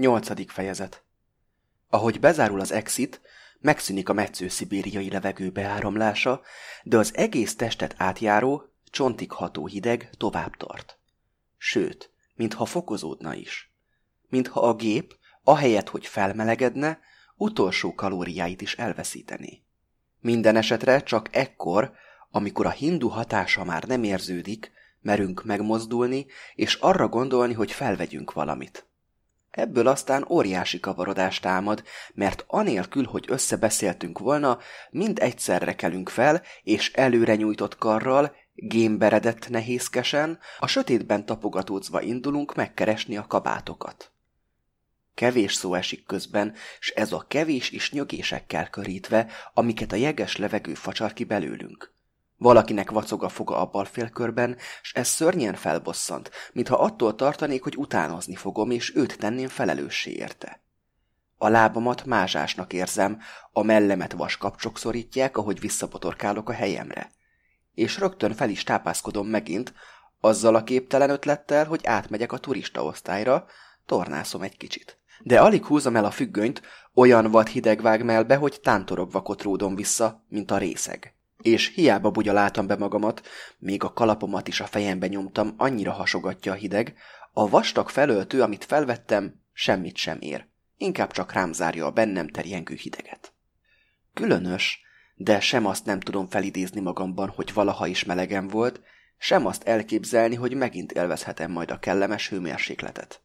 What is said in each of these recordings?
Nyolcadik fejezet Ahogy bezárul az exit, megszűnik a metsző-szibériai levegő beáramlása, de az egész testet átjáró, csontig ható hideg tovább tart. Sőt, mintha fokozódna is. Mintha a gép, ahelyett, hogy felmelegedne, utolsó kalóriáit is elveszítené. Minden esetre csak ekkor, amikor a hindu hatása már nem érződik, merünk megmozdulni, és arra gondolni, hogy felvegyünk valamit. Ebből aztán óriási kavarodás támad, mert anélkül, hogy összebeszéltünk volna, mind egyszerre kelünk fel, és előre nyújtott karral, gémberedett nehézkesen, a sötétben tapogatózva indulunk megkeresni a kabátokat. Kevés szó esik közben, s ez a kevés is nyögésekkel körítve, amiket a jeges levegő facsar ki belőlünk. Valakinek vacog a foga a bal félkörben, s ez szörnyen felbosszant, mintha attól tartanék, hogy utánozni fogom, és őt tenném felelőssé érte. A lábamat mázsásnak érzem, a mellemet vaskapcsok szorítják, ahogy visszapotorkálok a helyemre. És rögtön fel is tápászkodom megint, azzal a képtelen ötlettel, hogy átmegyek a turista osztályra, tornászom egy kicsit. De alig húzom el a függönyt, olyan vad hideg vág melbe, hogy tántorogva kotródom vissza, mint a részeg és hiába bugyaláltam be magamat, még a kalapomat is a fejembe nyomtam, annyira hasogatja a hideg, a vastag felöltő, amit felvettem, semmit sem ér. Inkább csak rám zárja a bennem terjengő hideget. Különös, de sem azt nem tudom felidézni magamban, hogy valaha is melegem volt, sem azt elképzelni, hogy megint élvezhetem majd a kellemes hőmérsékletet.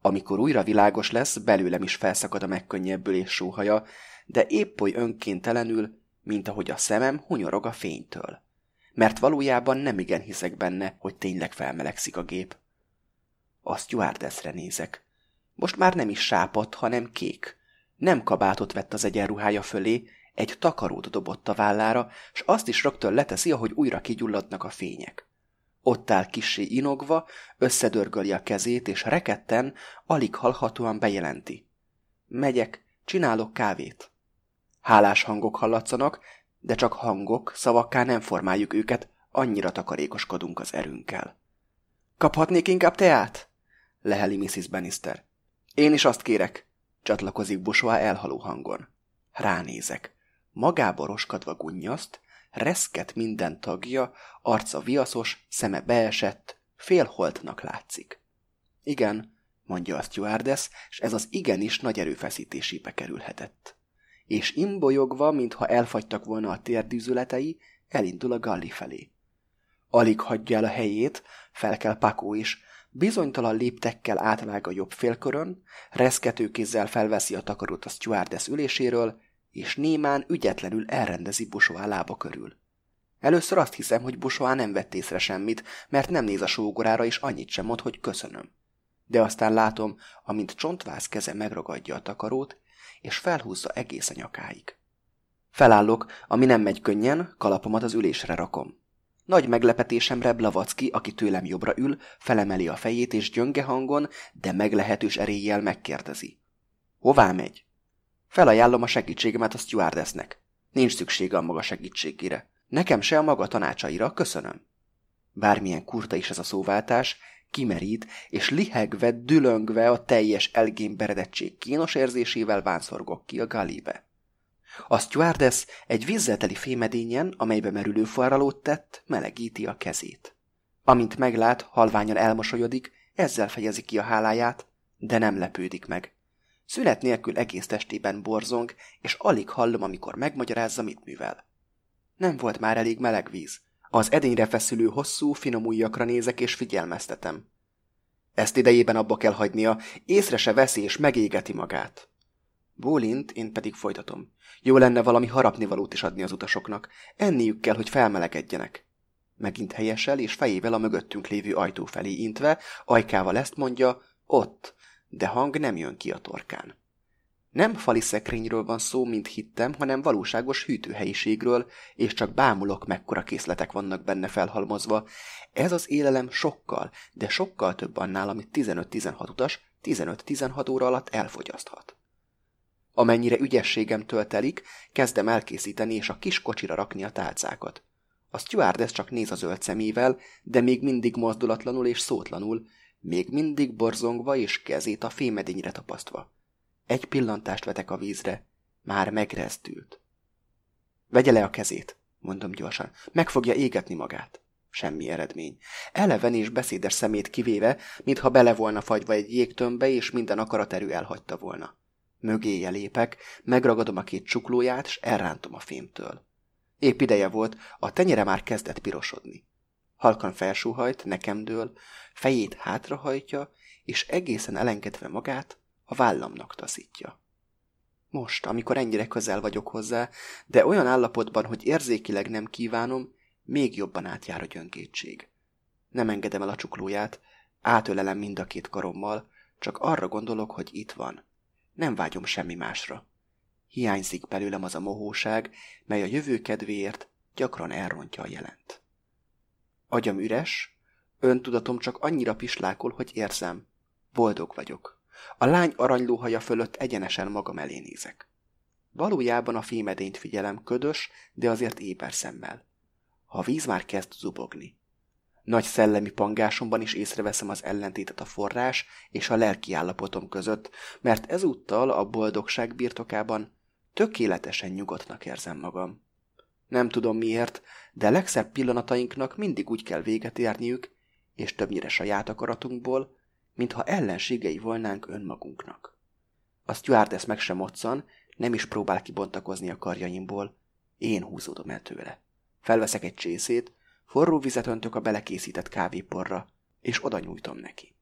Amikor újra világos lesz, belőlem is felszakad a megkönnyebbülés sóhaja, de épp oly önkéntelenül, mint ahogy a szemem hunyorog a fénytől. Mert valójában nem igen hiszek benne, hogy tényleg felmelegszik a gép. A stewardessre nézek. Most már nem is sápadt, hanem kék. Nem kabátot vett az egyenruhája fölé, egy takarót dobott a vállára, s azt is rögtön leteszi, ahogy újra kigyulladnak a fények. Ott áll kissé inogva, összedörgöli a kezét, és reketten, alig hallhatóan bejelenti. Megyek, csinálok kávét. Hálás hangok hallatszanak, de csak hangok, szavakká nem formáljuk őket, annyira takarékoskodunk az erőnkkel. Kaphatnék inkább teát? leheli Mrs. Bannister. Én is azt kérek, csatlakozik Bushoa elhaló hangon. Ránézek. Magába roskadva gunnyaszt, reszket minden tagja, arca viaszos, szeme beesett, félholtnak látszik. Igen, mondja a stewardess, és ez az igenis nagy erőfeszítésébe kerülhetett és imbolyogva, mintha elfagytak volna a térdűzületei, elindul a Galli felé. Alig hagyja el a helyét, fel kell Pakó is, bizonytalan léptekkel átvág a jobb félkörön, reszkető kézzel felveszi a takarót a stewardess üléséről, és némán ügyetlenül elrendezi Busoá lába körül. Először azt hiszem, hogy Busoá nem vett észre semmit, mert nem néz a sógorára, és annyit sem mond, hogy köszönöm. De aztán látom, amint csontváz keze megragadja a takarót, és felhúzza egész a nyakáig. Felállok, ami nem megy könnyen, kalapomat az ülésre rakom. Nagy meglepetésemre Blavacki, aki tőlem jobbra ül, felemeli a fejét és gyönge hangon, de meglehetős eréllyel megkérdezi. Hová megy? Felajánlom a segítségemet a stewardessnek. Nincs szüksége a maga segítségére. Nekem se a maga tanácsaira, köszönöm. Bármilyen kurta is ez a szóváltás, kimerít, és lihegve, dülöngve a teljes elgémberedettség kínos érzésével vánszorgok ki a galibe. A stewardess egy vízzelteli fémedényen, amelybe merülő forralót tett, melegíti a kezét. Amint meglát, halványan elmosolyodik, ezzel fejezi ki a háláját, de nem lepődik meg. Szünet nélkül egész testében borzong, és alig hallom, amikor megmagyarázza, mit művel. Nem volt már elég meleg víz, az edényre feszülő hosszú, finom ujjakra nézek és figyelmeztetem. Ezt idejében abba kell hagynia, észre se veszi és megégeti magát. Bólint, én pedig folytatom. Jó lenne valami harapnivalót is adni az utasoknak. Enniük kell, hogy felmelegedjenek. Megint helyesel, és fejével a mögöttünk lévő ajtó felé intve, ajkával ezt mondja, ott, de hang nem jön ki a torkán. Nem fali szekrényről van szó, mint hittem, hanem valóságos hűtőhelyiségről, és csak bámulok, mekkora készletek vannak benne felhalmozva. Ez az élelem sokkal, de sokkal több annál, amit 15-16 utas 15-16 óra alatt elfogyaszthat. Amennyire ügyességem töltelik, kezdem elkészíteni és a kis kocsira rakni a tálcákat. A stewardess csak néz a zöld szemével, de még mindig mozdulatlanul és szótlanul, még mindig borzongva és kezét a fémedényre tapasztva. Egy pillantást vetek a vízre, már megrezdült. Vegye le a kezét, mondom gyorsan, meg fogja égetni magát. Semmi eredmény. Eleven és beszédes szemét kivéve, mintha bele volna fagyva egy jégtömbbe, és minden akaraterő elhagyta volna. Mögéje lépek, megragadom a két csuklóját, és elrántom a fémtől. Épp ideje volt, a tenyere már kezdett pirosodni. Halkan felsúhajt, nekem dől, fejét hátrahajtja, és egészen elengedve magát a vállamnak taszítja. Most, amikor ennyire közel vagyok hozzá, de olyan állapotban, hogy érzékileg nem kívánom, még jobban átjár a gyöngétség. Nem engedem el a csuklóját, átölelem mind a két karommal, csak arra gondolok, hogy itt van. Nem vágyom semmi másra. Hiányzik belőlem az a mohóság, mely a jövő kedvéért gyakran elrontja a jelent. Agyam üres, öntudatom csak annyira pislákol, hogy érzem. Boldog vagyok. A lány aranylóhaja fölött egyenesen magam elé nézek. Valójában a fémedényt figyelem ködös, de azért éber szemmel. A víz már kezd zubogni. Nagy szellemi pangásomban is észreveszem az ellentétet a forrás és a lelki állapotom között, mert ezúttal a boldogság birtokában tökéletesen nyugodtnak érzem magam. Nem tudom miért, de legszebb pillanatainknak mindig úgy kell véget érniük, és többnyire saját akaratunkból, mintha ellenségei volnánk önmagunknak. A stewardess meg sem moccan, nem is próbál kibontakozni a karjaimból, én húzódom el tőle. Felveszek egy csészét, forró vizet öntök a belekészített kávéporra, és oda nyújtom neki.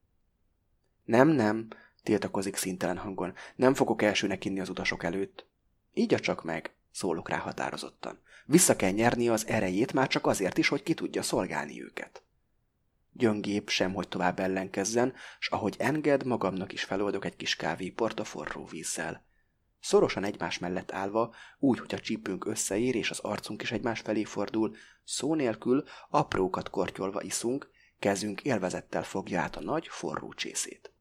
Nem, nem, tiltakozik szintelen hangon, nem fogok elsőnek inni az utasok előtt. Így csak meg, szólok rá határozottan. Vissza kell nyerni az erejét már csak azért is, hogy ki tudja szolgálni őket. Gyöngép sem, hogy tovább ellenkezzen, s ahogy enged, magamnak is feloldok egy kis kávéport a forró vízzel. Szorosan egymás mellett állva, úgy, hogy a csípünk összeér és az arcunk is egymás felé fordul, szó nélkül aprókat kortyolva iszunk, kezünk élvezettel fogja át a nagy, forró csészét.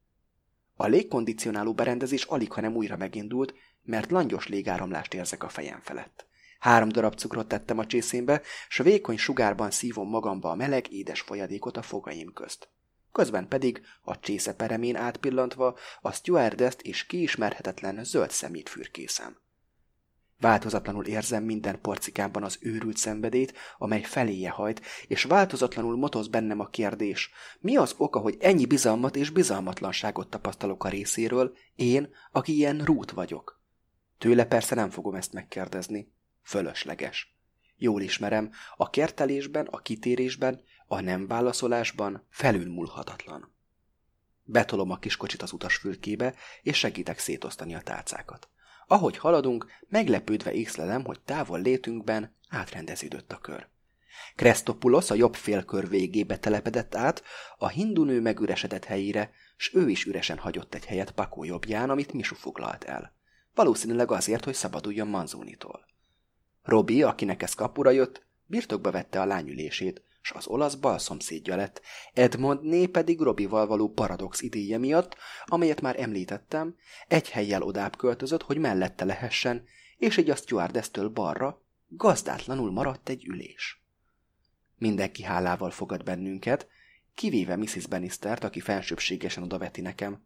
A légkondicionáló berendezés alig, hanem újra megindult, mert langyos légáramlást érzek a fejem felett. Három darab cukrot tettem a csészénbe, s vékony sugárban szívom magamba a meleg, édes folyadékot a fogaim közt közben pedig a csésze peremén átpillantva a stewardess és kiismerhetetlen zöld szemét fürkészem. Változatlanul érzem minden porcikámban az őrült szenvedét, amely feléje hajt, és változatlanul motoz bennem a kérdés, mi az oka, hogy ennyi bizalmat és bizalmatlanságot tapasztalok a részéről, én, aki ilyen rút vagyok. Tőle persze nem fogom ezt megkérdezni. Fölösleges. Jól ismerem, a kertelésben, a kitérésben a nem válaszolásban felülmúlhatatlan. Betolom a kiskocsit az utasfülkébe, és segítek szétosztani a tálcákat. Ahogy haladunk, meglepődve észlelem, hogy távol létünkben átrendeződött a kör. Krestopulos a jobb félkör végébe telepedett át, a hindunő megüresedett helyére, s ő is üresen hagyott egy helyet Pakó jobbján, amit Misu foglalt el. Valószínűleg azért, hogy szabaduljon Manzónitól. Robi, akinek ez kapura jött, birtokba vette a lányülését, s az olasz bal szomszédja lett, Edmondné pedig Robival való paradox idéje miatt, amelyet már említettem, egy helyjel odább költözött, hogy mellette lehessen, és egy a stewardesztől balra gazdátlanul maradt egy ülés. Mindenki hálával fogad bennünket, kivéve Mrs. Bannistert, aki felsőbségesen odaveti nekem.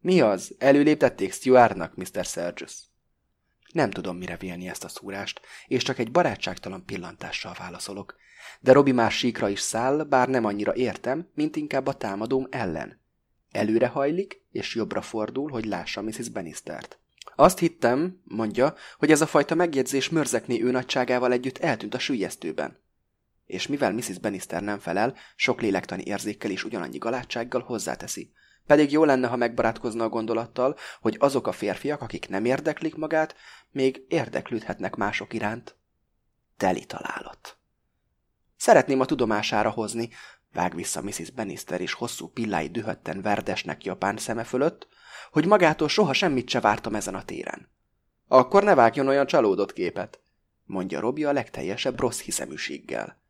Mi az? Előléptették Stewardnak, Mr. Sergius? Nem tudom, mire vélni ezt a szúrást, és csak egy barátságtalan pillantással válaszolok. De Robi már síkra is száll, bár nem annyira értem, mint inkább a támadóm ellen. Előre hajlik, és jobbra fordul, hogy lássa Mrs. Bannistert. Azt hittem, mondja, hogy ez a fajta megjegyzés mörzekné ő nagyságával együtt eltűnt a sülyeztőben. És mivel Mrs. Bannister nem felel, sok lélektani érzékkel és ugyanannyi galátsággal hozzáteszi. Pedig jó lenne, ha megbarátkozna a gondolattal, hogy azok a férfiak, akik nem érdeklik magát, még érdeklődhetnek mások iránt. Teli találat. Szeretném a tudomására hozni, vág vissza Mrs. Bannister és hosszú pillái dühötten verdesnek japán szeme fölött, hogy magától soha semmit se vártam ezen a téren. Akkor ne vágjon olyan csalódott képet, mondja Robi a legteljesebb rossz hiszeműséggel.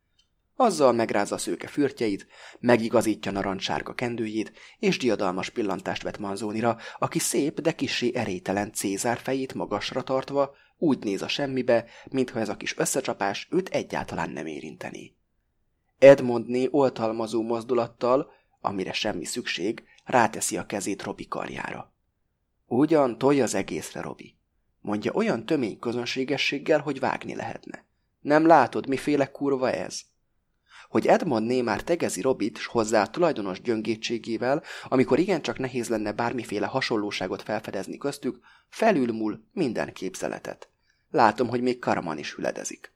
Azzal megrázza szőke fürtjeit, megigazítja narancssárga kendőjét, és diadalmas pillantást vet Manzónira, aki szép, de kissé erételen Cézár fejét magasra tartva, úgy néz a semmibe, mintha ez a kis összecsapás őt egyáltalán nem érinteni. Edmondné oltalmazó mozdulattal, amire semmi szükség, ráteszi a kezét Robi karjára. Ugyan tolja az egészre, Robi. Mondja olyan tömény közönségességgel, hogy vágni lehetne. Nem látod, miféle kurva ez? Hogy Edmondné már tegezi Robit, s hozzá tulajdonos gyöngétségével, amikor igencsak nehéz lenne bármiféle hasonlóságot felfedezni köztük, felülmúl minden képzeletet. Látom, hogy még Karaman is hüledezik.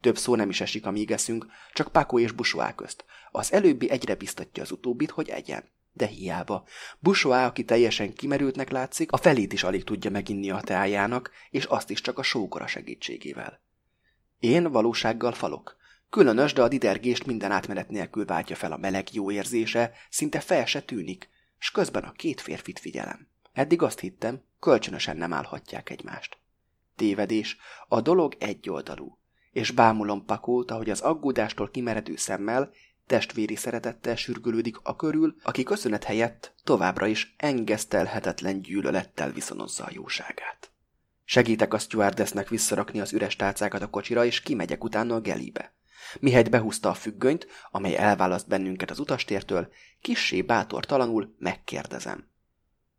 Több szó nem is esik, amíg eszünk, csak Pakó és Busoá közt. Az előbbi egyre biztatja az utóbbit, hogy egyen. De hiába. Busoá, aki teljesen kimerültnek látszik, a felét is alig tudja meginni a teájának, és azt is csak a sógora segítségével. Én valósággal falok. Különös, de a didergést minden átmenet nélkül váltja fel a meleg jó érzése, szinte fel se tűnik, s közben a két férfit figyelem. Eddig azt hittem, kölcsönösen nem állhatják egymást. Tévedés, a dolog egyoldalú, és bámulom Pakót, ahogy az aggódástól kimeredő szemmel, testvéri szeretettel sürgülődik a körül, aki köszönet helyett továbbra is engesztelhetetlen gyűlölettel viszonozza a jóságát. Segítek a stewardessnek visszarakni az üres tálcákat a kocsira, és kimegyek utána a gelibe. Mihegy behúzta a függönyt, amely elválaszt bennünket az utastértől, kissé bátortalanul megkérdezem.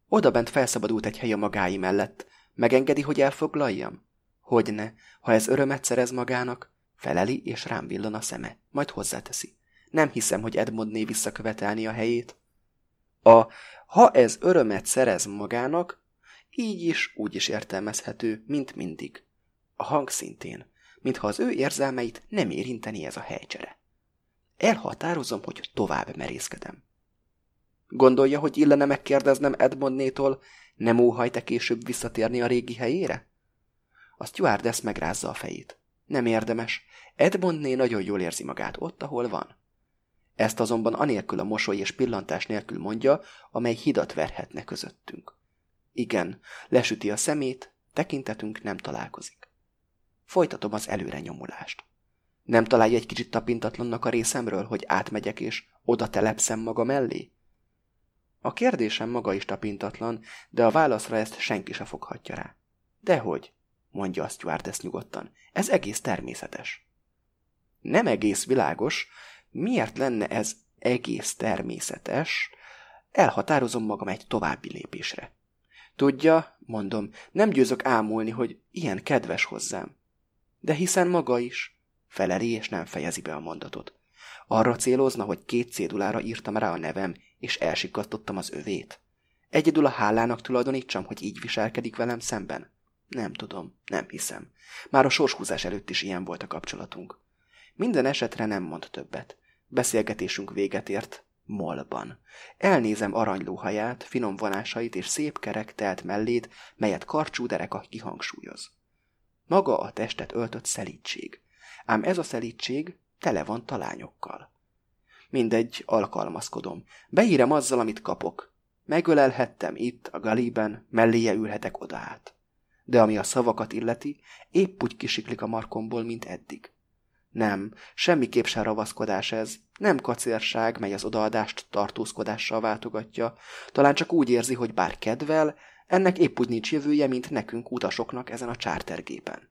Oda bent felszabadult egy hely a magái mellett. Megengedi, hogy elfoglaljam? Hogyne, ha ez örömet szerez magának, feleli és rám villan a szeme, majd hozzáteszi. Nem hiszem, hogy Edmondné visszakövetelni a helyét. A ha ez örömet szerez magának, így is, úgy is értelmezhető, mint mindig. A hang szintén mintha az ő érzelmeit nem érinteni ez a helycsere. Elhatározom, hogy tovább merészkedem. Gondolja, hogy illene megkérdeznem Edmondnétól, nem óhajt-e később visszatérni a régi helyére? A stewardess megrázza a fejét. Nem érdemes. Edmondné nagyon jól érzi magát ott, ahol van. Ezt azonban anélkül a mosoly és pillantás nélkül mondja, amely hidat verhetne közöttünk. Igen, lesüti a szemét, tekintetünk nem találkozik. Folytatom az előre nyomulást. Nem találja egy kicsit tapintatlannak a részemről, hogy átmegyek és oda telepszem maga mellé? A kérdésem maga is tapintatlan, de a válaszra ezt senki se foghatja rá. Dehogy, mondja a stewardess nyugodtan, ez egész természetes. Nem egész világos, miért lenne ez egész természetes, elhatározom magam egy további lépésre. Tudja, mondom, nem győzök ámulni, hogy ilyen kedves hozzám. De hiszen maga is. Feleli és nem fejezi be a mondatot. Arra célozna, hogy két cédulára írtam rá a nevem, és elsikasztottam az övét. Egyedül a hálának tulajdonítsam, hogy így viselkedik velem szemben? Nem tudom, nem hiszem. Már a sorshúzás előtt is ilyen volt a kapcsolatunk. Minden esetre nem mond többet. Beszélgetésünk véget ért, molban. Elnézem aranylóhaját, finom vonásait és szép kerek telt mellét, melyet karcsú dereka kihangsúlyoz. Maga a testet öltött szelítség. Ám ez a szelítség tele van talányokkal. Mindegy, alkalmazkodom. Beírem azzal, amit kapok. Megölelhettem itt, a galiben, melléje ülhetek oda át. De ami a szavakat illeti, épp úgy kisiklik a markomból, mint eddig. Nem, semmiképp sem ravaszkodás ez, nem kacérság, mely az odaadást tartózkodással váltogatja, talán csak úgy érzi, hogy bár kedvel, ennek épp úgy nincs jövője, mint nekünk utasoknak ezen a csártergépen.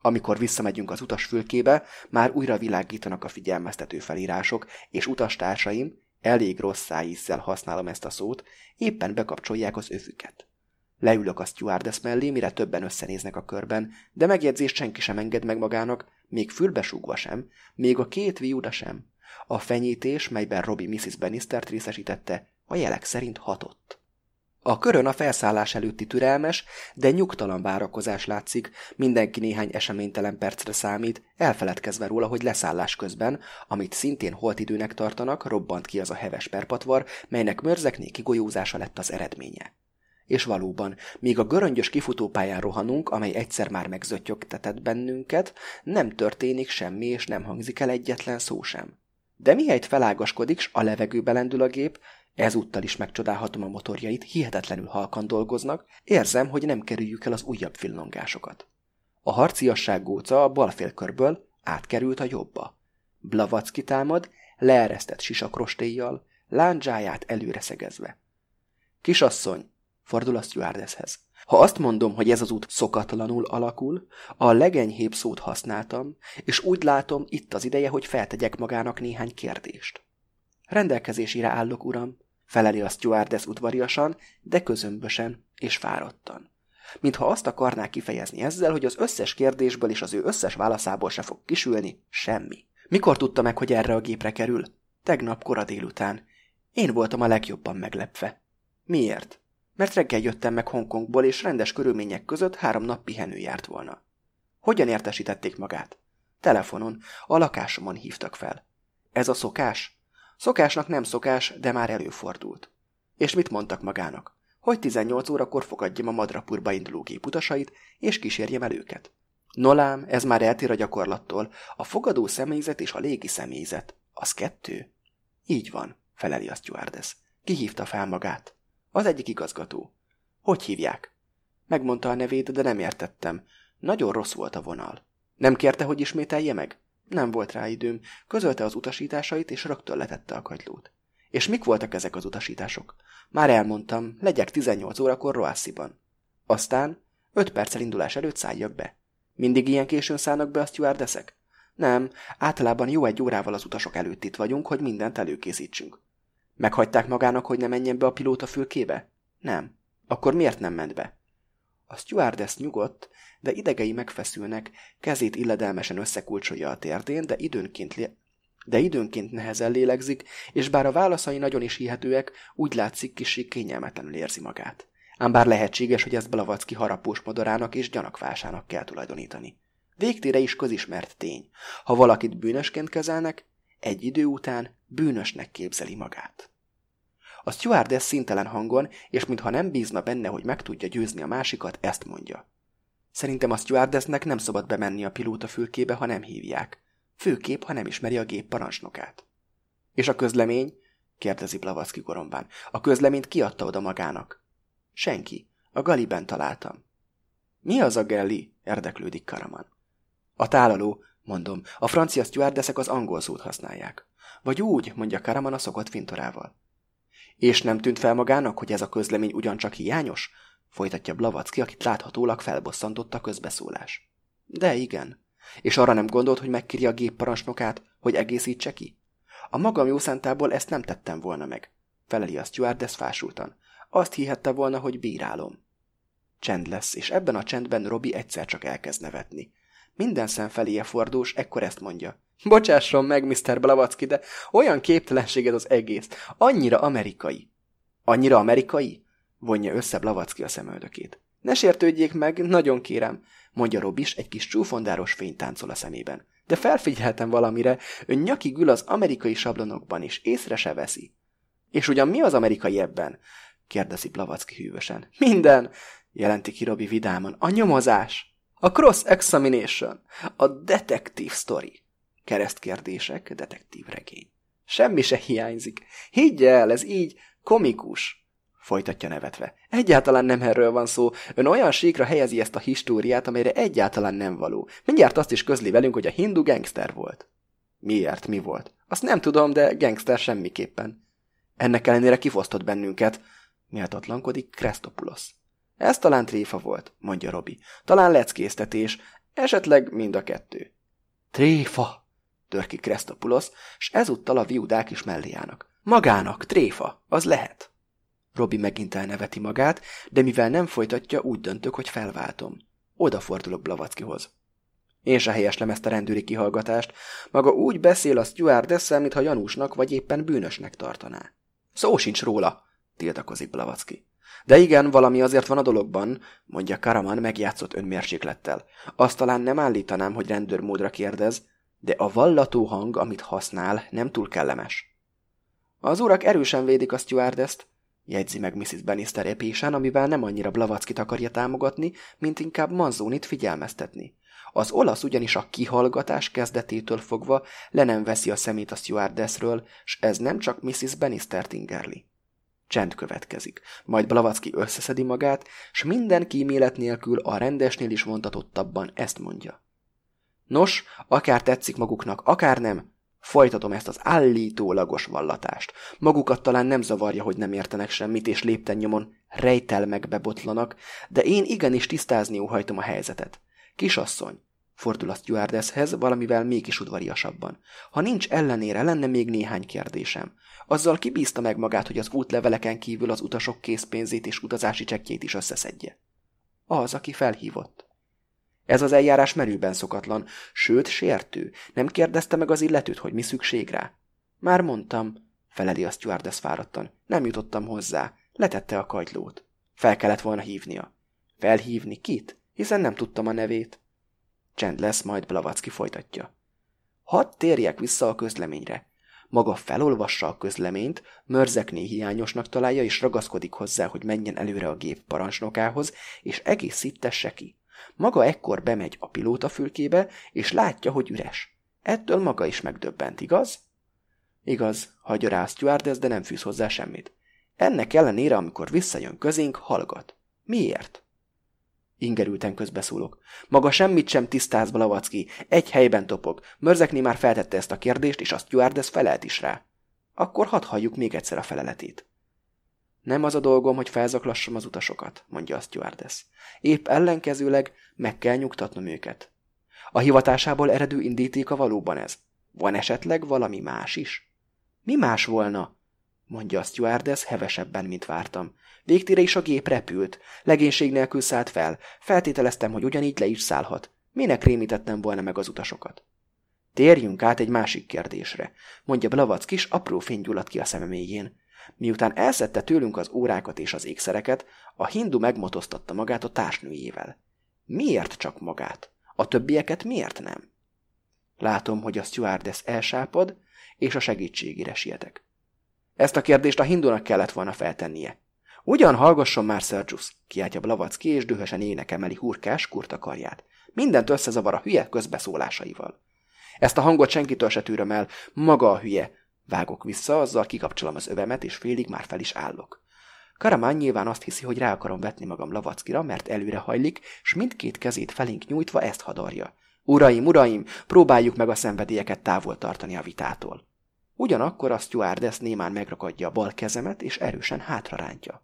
Amikor visszamegyünk az utasfülkébe, már újra világítanak a figyelmeztető felírások, és utastársaim, elég rossz szájízzel használom ezt a szót, éppen bekapcsolják az övüket. Leülök a stewardess mellé, mire többen összenéznek a körben, de megjegyzést senki sem enged meg magának, még fülbesúgva sem, még a két viuda sem. A fenyítés, melyben Robbie Mrs. Bannistert részesítette, a jelek szerint hatott. A körön a felszállás előtti türelmes, de nyugtalan várakozás látszik, mindenki néhány eseménytelen percre számít, elfeledkezve róla, hogy leszállás közben, amit szintén holtidőnek tartanak, robbant ki az a heves perpatvar, melynek mörzekné kigolyózása lett az eredménye. És valóban, míg a göröngyös kifutópályán rohanunk, amely egyszer már megzötyögtetett bennünket, nem történik semmi, és nem hangzik el egyetlen szó sem. De mihelyt felágaskodik, s a levegőbe lendül a gép, Ezúttal is megcsodálhatom a motorjait, hihetetlenül halkan dolgoznak, érzem, hogy nem kerüljük el az újabb villongásokat. A harciasság góca a bal félkörből átkerült a jobbba. Blavac támad, leeresztett sisakrostéjjal, lándzsáját előre szegezve. Kisasszony, fordul a stewardesshez. Ha azt mondom, hogy ez az út szokatlanul alakul, a legenyhébb szót használtam, és úgy látom, itt az ideje, hogy feltegyek magának néhány kérdést. Rendelkezésére állok, uram, feleli a stewardess udvariasan, de közömbösen és fáradtan. Mintha azt akarná kifejezni ezzel, hogy az összes kérdésből és az ő összes válaszából se fog kisülni semmi. Mikor tudta meg, hogy erre a gépre kerül? Tegnap kora délután. Én voltam a legjobban meglepve. Miért? Mert reggel jöttem meg Hongkongból, és rendes körülmények között három nap pihenő járt volna. Hogyan értesítették magát? Telefonon, a lakásomon hívtak fel. Ez a szokás? Szokásnak nem szokás, de már előfordult. És mit mondtak magának? Hogy 18 órakor fogadjam a Madrapurba induló gép utasait, és kísérjem el őket. Nolám, ez már eltér a gyakorlattól. A fogadó személyzet és a légi személyzet. Az kettő? Így van, feleli a stewardess. Kihívta fel magát. Az egyik igazgató. Hogy hívják? Megmondta a nevét, de nem értettem. Nagyon rossz volt a vonal. Nem kérte, hogy ismételje meg? Nem volt rá időm. Közölte az utasításait, és rögtön letette a kagylót. És mik voltak ezek az utasítások? Már elmondtam, legyek 18 órakor Roassiban. Aztán 5 perccel indulás előtt szálljak be. Mindig ilyen későn szállnak be a stewardeszek? Nem, általában jó egy órával az utasok előtt itt vagyunk, hogy mindent előkészítsünk. Meghagyták magának, hogy ne menjen be a pilóta fülkébe? Nem. Akkor miért nem ment be? A stewardess nyugodt, de idegei megfeszülnek, kezét illedelmesen összekulcsolja a térdén, de időnként, lé... de időnként nehezen lélegzik, és bár a válaszai nagyon is hihetőek, úgy látszik kicsi kényelmetlenül érzi magát. Ám bár lehetséges, hogy ezt Blavacki harapós modorának és gyanakvásának kell tulajdonítani. Végtére is közismert tény. Ha valakit bűnösként kezelnek, egy idő után bűnösnek képzeli magát. A stewardess szintelen hangon, és mintha nem bízna benne, hogy meg tudja győzni a másikat, ezt mondja. Szerintem a stewardessnek nem szabad bemenni a pilóta fülkébe, ha nem hívják. Főkép, ha nem ismeri a gép parancsnokát. És a közlemény? kérdezi Blavacki gorombán. A közleményt kiadta oda magának. Senki. A galiben találtam. Mi az a Gelli? érdeklődik Karaman. A tálaló, mondom, a francia stewardessek az angol szót használják. Vagy úgy, mondja Karaman a szokott fintorával. És nem tűnt fel magának, hogy ez a közlemény ugyancsak hiányos? Folytatja Blavacki, akit láthatólag felbosszantott a közbeszólás. De igen. És arra nem gondolt, hogy megkérje a gépparancsnokát, hogy egészítse ki? A magam jó szántából ezt nem tettem volna meg. Feleli a stewardess fásultan. Azt hihette volna, hogy bírálom. Csend lesz, és ebben a csendben Robi egyszer csak elkezd nevetni. Minden szem feléje fordós, ekkor ezt mondja. Bocsásson meg, Mr. Blavacki, de olyan képtelenséged az egész. Annyira amerikai. Annyira amerikai? Vonja össze Blavacki a szemöldökét. Ne sértődjék meg, nagyon kérem, mondja Robis, egy kis csúfondáros fény táncol a szemében. De felfigyeltem valamire, ön nyakig ül az amerikai sablonokban is, észre se veszi. És ugyan mi az amerikai ebben? kérdezi Blavacki hűvösen. Minden, jelenti ki Robi vidáman. A nyomozás. A cross-examination. A detektív story. Keresztkérdések, detektív regény. Semmi se hiányzik. Higgy el, ez így komikus. Folytatja nevetve. Egyáltalán nem erről van szó. Ön olyan síkra helyezi ezt a históriát, amelyre egyáltalán nem való. Mindjárt azt is közli velünk, hogy a hindu gangster volt. Miért? Mi volt? Azt nem tudom, de gangster semmiképpen. Ennek ellenére kifosztott bennünket, méltatlankodik Krestopulos. Ez talán tréfa volt, mondja Robi. Talán leckésztetés, esetleg mind a kettő. Tréfa, tör Krestopulos, s ezúttal a viudák is mellé állnak. Magának, tréfa, az lehet. Robi megint elneveti magát, de mivel nem folytatja, úgy döntök, hogy felváltom. Odafordulok Blavackihoz. Én se helyeslem ezt a rendőri kihallgatást. Maga úgy beszél a stewardesszel, mintha Janúsnak vagy éppen bűnösnek tartaná. Szó sincs róla, tiltakozik Blavacki. De igen, valami azért van a dologban, mondja Karaman megjátszott önmérséklettel. Azt talán nem állítanám, hogy rendőrmódra kérdez, de a vallató hang, amit használ, nem túl kellemes. Az urak erősen védik a stewardeszt, jegyzi meg Mrs. Bannister epésen, amivel nem annyira Blavackit akarja támogatni, mint inkább Manzonit figyelmeztetni. Az olasz ugyanis a kihallgatás kezdetétől fogva le nem veszi a szemét a stewardessről, s ez nem csak Mrs. Bannister ingerli. Csend következik, majd Blavacki összeszedi magát, s minden kímélet nélkül a rendesnél is vontatottabban ezt mondja. Nos, akár tetszik maguknak, akár nem, folytatom ezt az állítólagos vallatást. Magukat talán nem zavarja, hogy nem értenek semmit, és lépten nyomon rejtelmekbe botlanak, de én igenis tisztázni óhajtom a helyzetet. Kisasszony, Fordul a stewardesshez, valamivel mégis udvariasabban. Ha nincs ellenére, lenne még néhány kérdésem. Azzal kibízta meg magát, hogy az útleveleken kívül az utasok készpénzét és utazási csekkjét is összeszedje. Az, aki felhívott. Ez az eljárás merőben szokatlan, sőt sértő. Nem kérdezte meg az illetőt, hogy mi szükség rá. Már mondtam, feleli a stewardess fáradtan. Nem jutottam hozzá. Letette a kagylót. Fel kellett volna hívnia. Felhívni kit? Hiszen nem tudtam a nevét. Csend lesz, majd Blavacki folytatja. Hadd térjek vissza a közleményre. Maga felolvassa a közleményt, mörzekné hiányosnak találja, és ragaszkodik hozzá, hogy menjen előre a gép parancsnokához, és egészítesse ki. Maga ekkor bemegy a pilótafülkébe, és látja, hogy üres. Ettől maga is megdöbbent, igaz? Igaz, hagyja rá a stewardess, de nem fűz hozzá semmit. Ennek ellenére, amikor visszajön közénk, hallgat. Miért? Ingerülten közbeszólok. Maga semmit sem tisztáz, Blavacki. Egy helyben topog. Mörzekni már feltette ezt a kérdést, és a stewardess felelt is rá. Akkor hadd halljuk még egyszer a feleletét. Nem az a dolgom, hogy felzaklassam az utasokat, mondja a stewardess. Épp ellenkezőleg meg kell nyugtatnom őket. A hivatásából eredő indítéka valóban ez. Van esetleg valami más is? Mi más volna? mondja a stewardess hevesebben, mint vártam. Végtére is a gép repült. Legénység nélkül szállt fel. Feltételeztem, hogy ugyanígy le is szállhat. Minek rémítettem volna meg az utasokat? Térjünk át egy másik kérdésre, mondja Blavack kis apró fény gyulladt ki a szeme mélyén. Miután elszedte tőlünk az órákat és az ékszereket, a hindu megmotoztatta magát a társnőjével. Miért csak magát? A többieket miért nem? Látom, hogy a stewardess elsápad, és a segítségére sietek. Ezt a kérdést a hindunak kellett volna feltennie. Ugyan hallgasson már, Sergius, kiáltja Blavacki, és dühösen énekemeli hurkás kurta karját. Mindent összezavar a hülye közbeszólásaival. Ezt a hangot senkitől se tűröm el, maga a hülye. Vágok vissza, azzal kikapcsolom az övemet, és félig már fel is állok. Karamán nyilván azt hiszi, hogy rá akarom vetni magam Lavackira, mert előre hajlik, s mindkét kezét felénk nyújtva ezt hadarja. Uraim, uraim, próbáljuk meg a szenvedélyeket távol tartani a vitától. Ugyanakkor a stewardess némán megrakadja a bal kezemet, és erősen hátra rántja.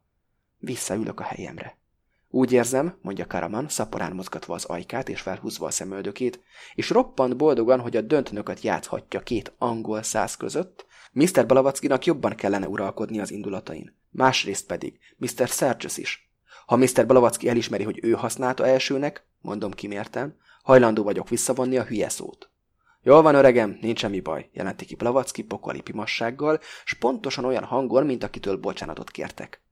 Visszaülök a helyemre. Úgy érzem, mondja Karaman, szaporán mozgatva az ajkát és felhúzva a szemöldökét, és roppant boldogan, hogy a döntnököt játszhatja két angol száz között, Mr. Balavackinak jobban kellene uralkodni az indulatain. Másrészt pedig Mr. Sergius is. Ha Mr. Balavacki elismeri, hogy ő használta elsőnek, mondom kimérten, hajlandó vagyok visszavonni a hülye szót. Jól van, öregem, nincs semmi baj, jelenti ki Blavacki pokoli pimassággal, s pontosan olyan hangon, mint akitől bocsánatot kértek.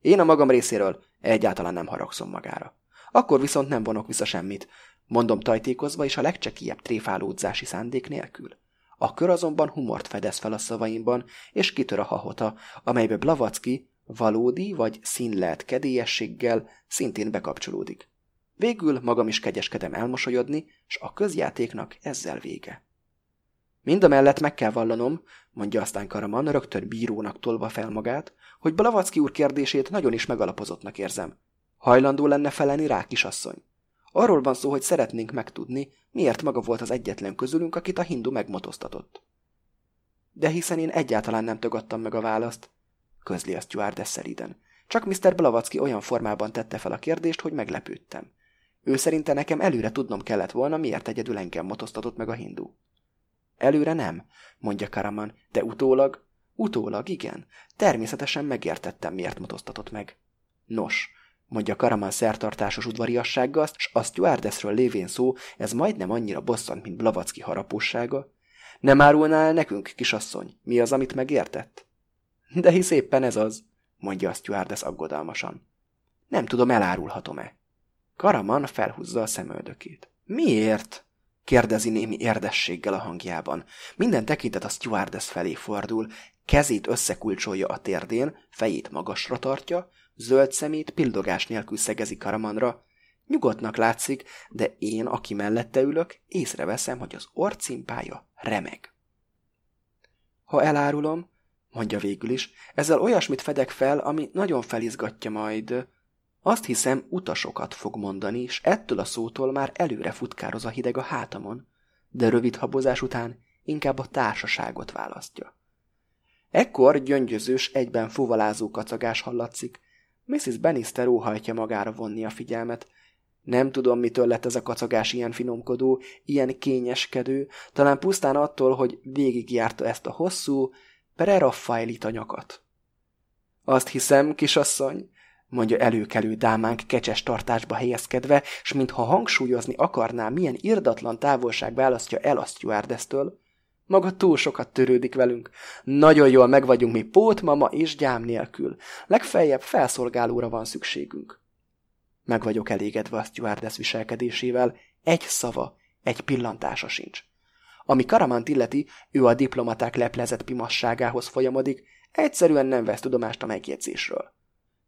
Én a magam részéről egyáltalán nem haragszom magára. Akkor viszont nem vonok vissza semmit, mondom tajtékozva és a legcsekélyebb tréfálódzási szándék nélkül. A kör azonban humort fedez fel a szavaimban, és kitör a hahota, amelybe Blavacki valódi vagy színlelt kedélyességgel szintén bekapcsolódik. Végül magam is kegyeskedem elmosolyodni, s a közjátéknak ezzel vége. Mind a mellett meg kell vallanom, mondja aztán Karaman, rögtön bírónak tolva fel magát, hogy Blavacki úr kérdését nagyon is megalapozottnak érzem. Hajlandó lenne feleni rá, kisasszony. Arról van szó, hogy szeretnénk megtudni, miért maga volt az egyetlen közülünk, akit a hindu megmotoztatott. De hiszen én egyáltalán nem tagadtam meg a választ, közli a stewardess szeriden. Csak Mr. Blavacki olyan formában tette fel a kérdést, hogy meglepődtem. Ő szerinte nekem előre tudnom kellett volna, miért egyedül engem motoztatott meg a hindu. Előre nem, mondja Karaman, de utólag, utólag igen, természetesen megértettem, miért motoztatott meg. Nos, mondja Karaman szertartásos udvariassággal, s a stewardessről lévén szó, ez majdnem annyira bosszant, mint Blavacki harapósága. Nem árulná el nekünk, kisasszony, mi az, amit megértett? De hisz éppen ez az, mondja a stewardess aggodalmasan. Nem tudom, elárulhatom-e. Karaman felhúzza a szemöldökét. Miért? kérdezi némi érdességgel a hangjában. Minden tekintet a stewardess felé fordul, kezét összekulcsolja a térdén, fejét magasra tartja, zöld szemét pildogás nélkül szegezi Karamanra. Nyugodtnak látszik, de én, aki mellette ülök, észreveszem, hogy az orcimpája remeg. Ha elárulom, mondja végül is, ezzel olyasmit fedek fel, ami nagyon felizgatja majd. Azt hiszem, utasokat fog mondani, és ettől a szótól már előre futkároz a hideg a hátamon, de rövid habozás után inkább a társaságot választja. Ekkor gyöngyözős, egyben fuvalázó kacagás hallatszik. Mrs. Bannister óhajtja magára vonni a figyelmet. Nem tudom, mitől lett ez a kacagás ilyen finomkodó, ilyen kényeskedő, talán pusztán attól, hogy végigjárta ezt a hosszú, preraffaelita nyakat. Azt hiszem, kisasszony, mondja előkelő dámánk kecses tartásba helyezkedve, s mintha hangsúlyozni akarná, milyen irdatlan távolság választja el a stewardesztől, maga túl sokat törődik velünk. Nagyon jól meg vagyunk mi pótmama és gyám nélkül. Legfeljebb felszolgálóra van szükségünk. Meg vagyok elégedve a stewardess viselkedésével, egy szava, egy pillantása sincs. Ami Karamant illeti, ő a diplomaták leplezett pimasságához folyamodik, egyszerűen nem vesz tudomást a megjegyzésről.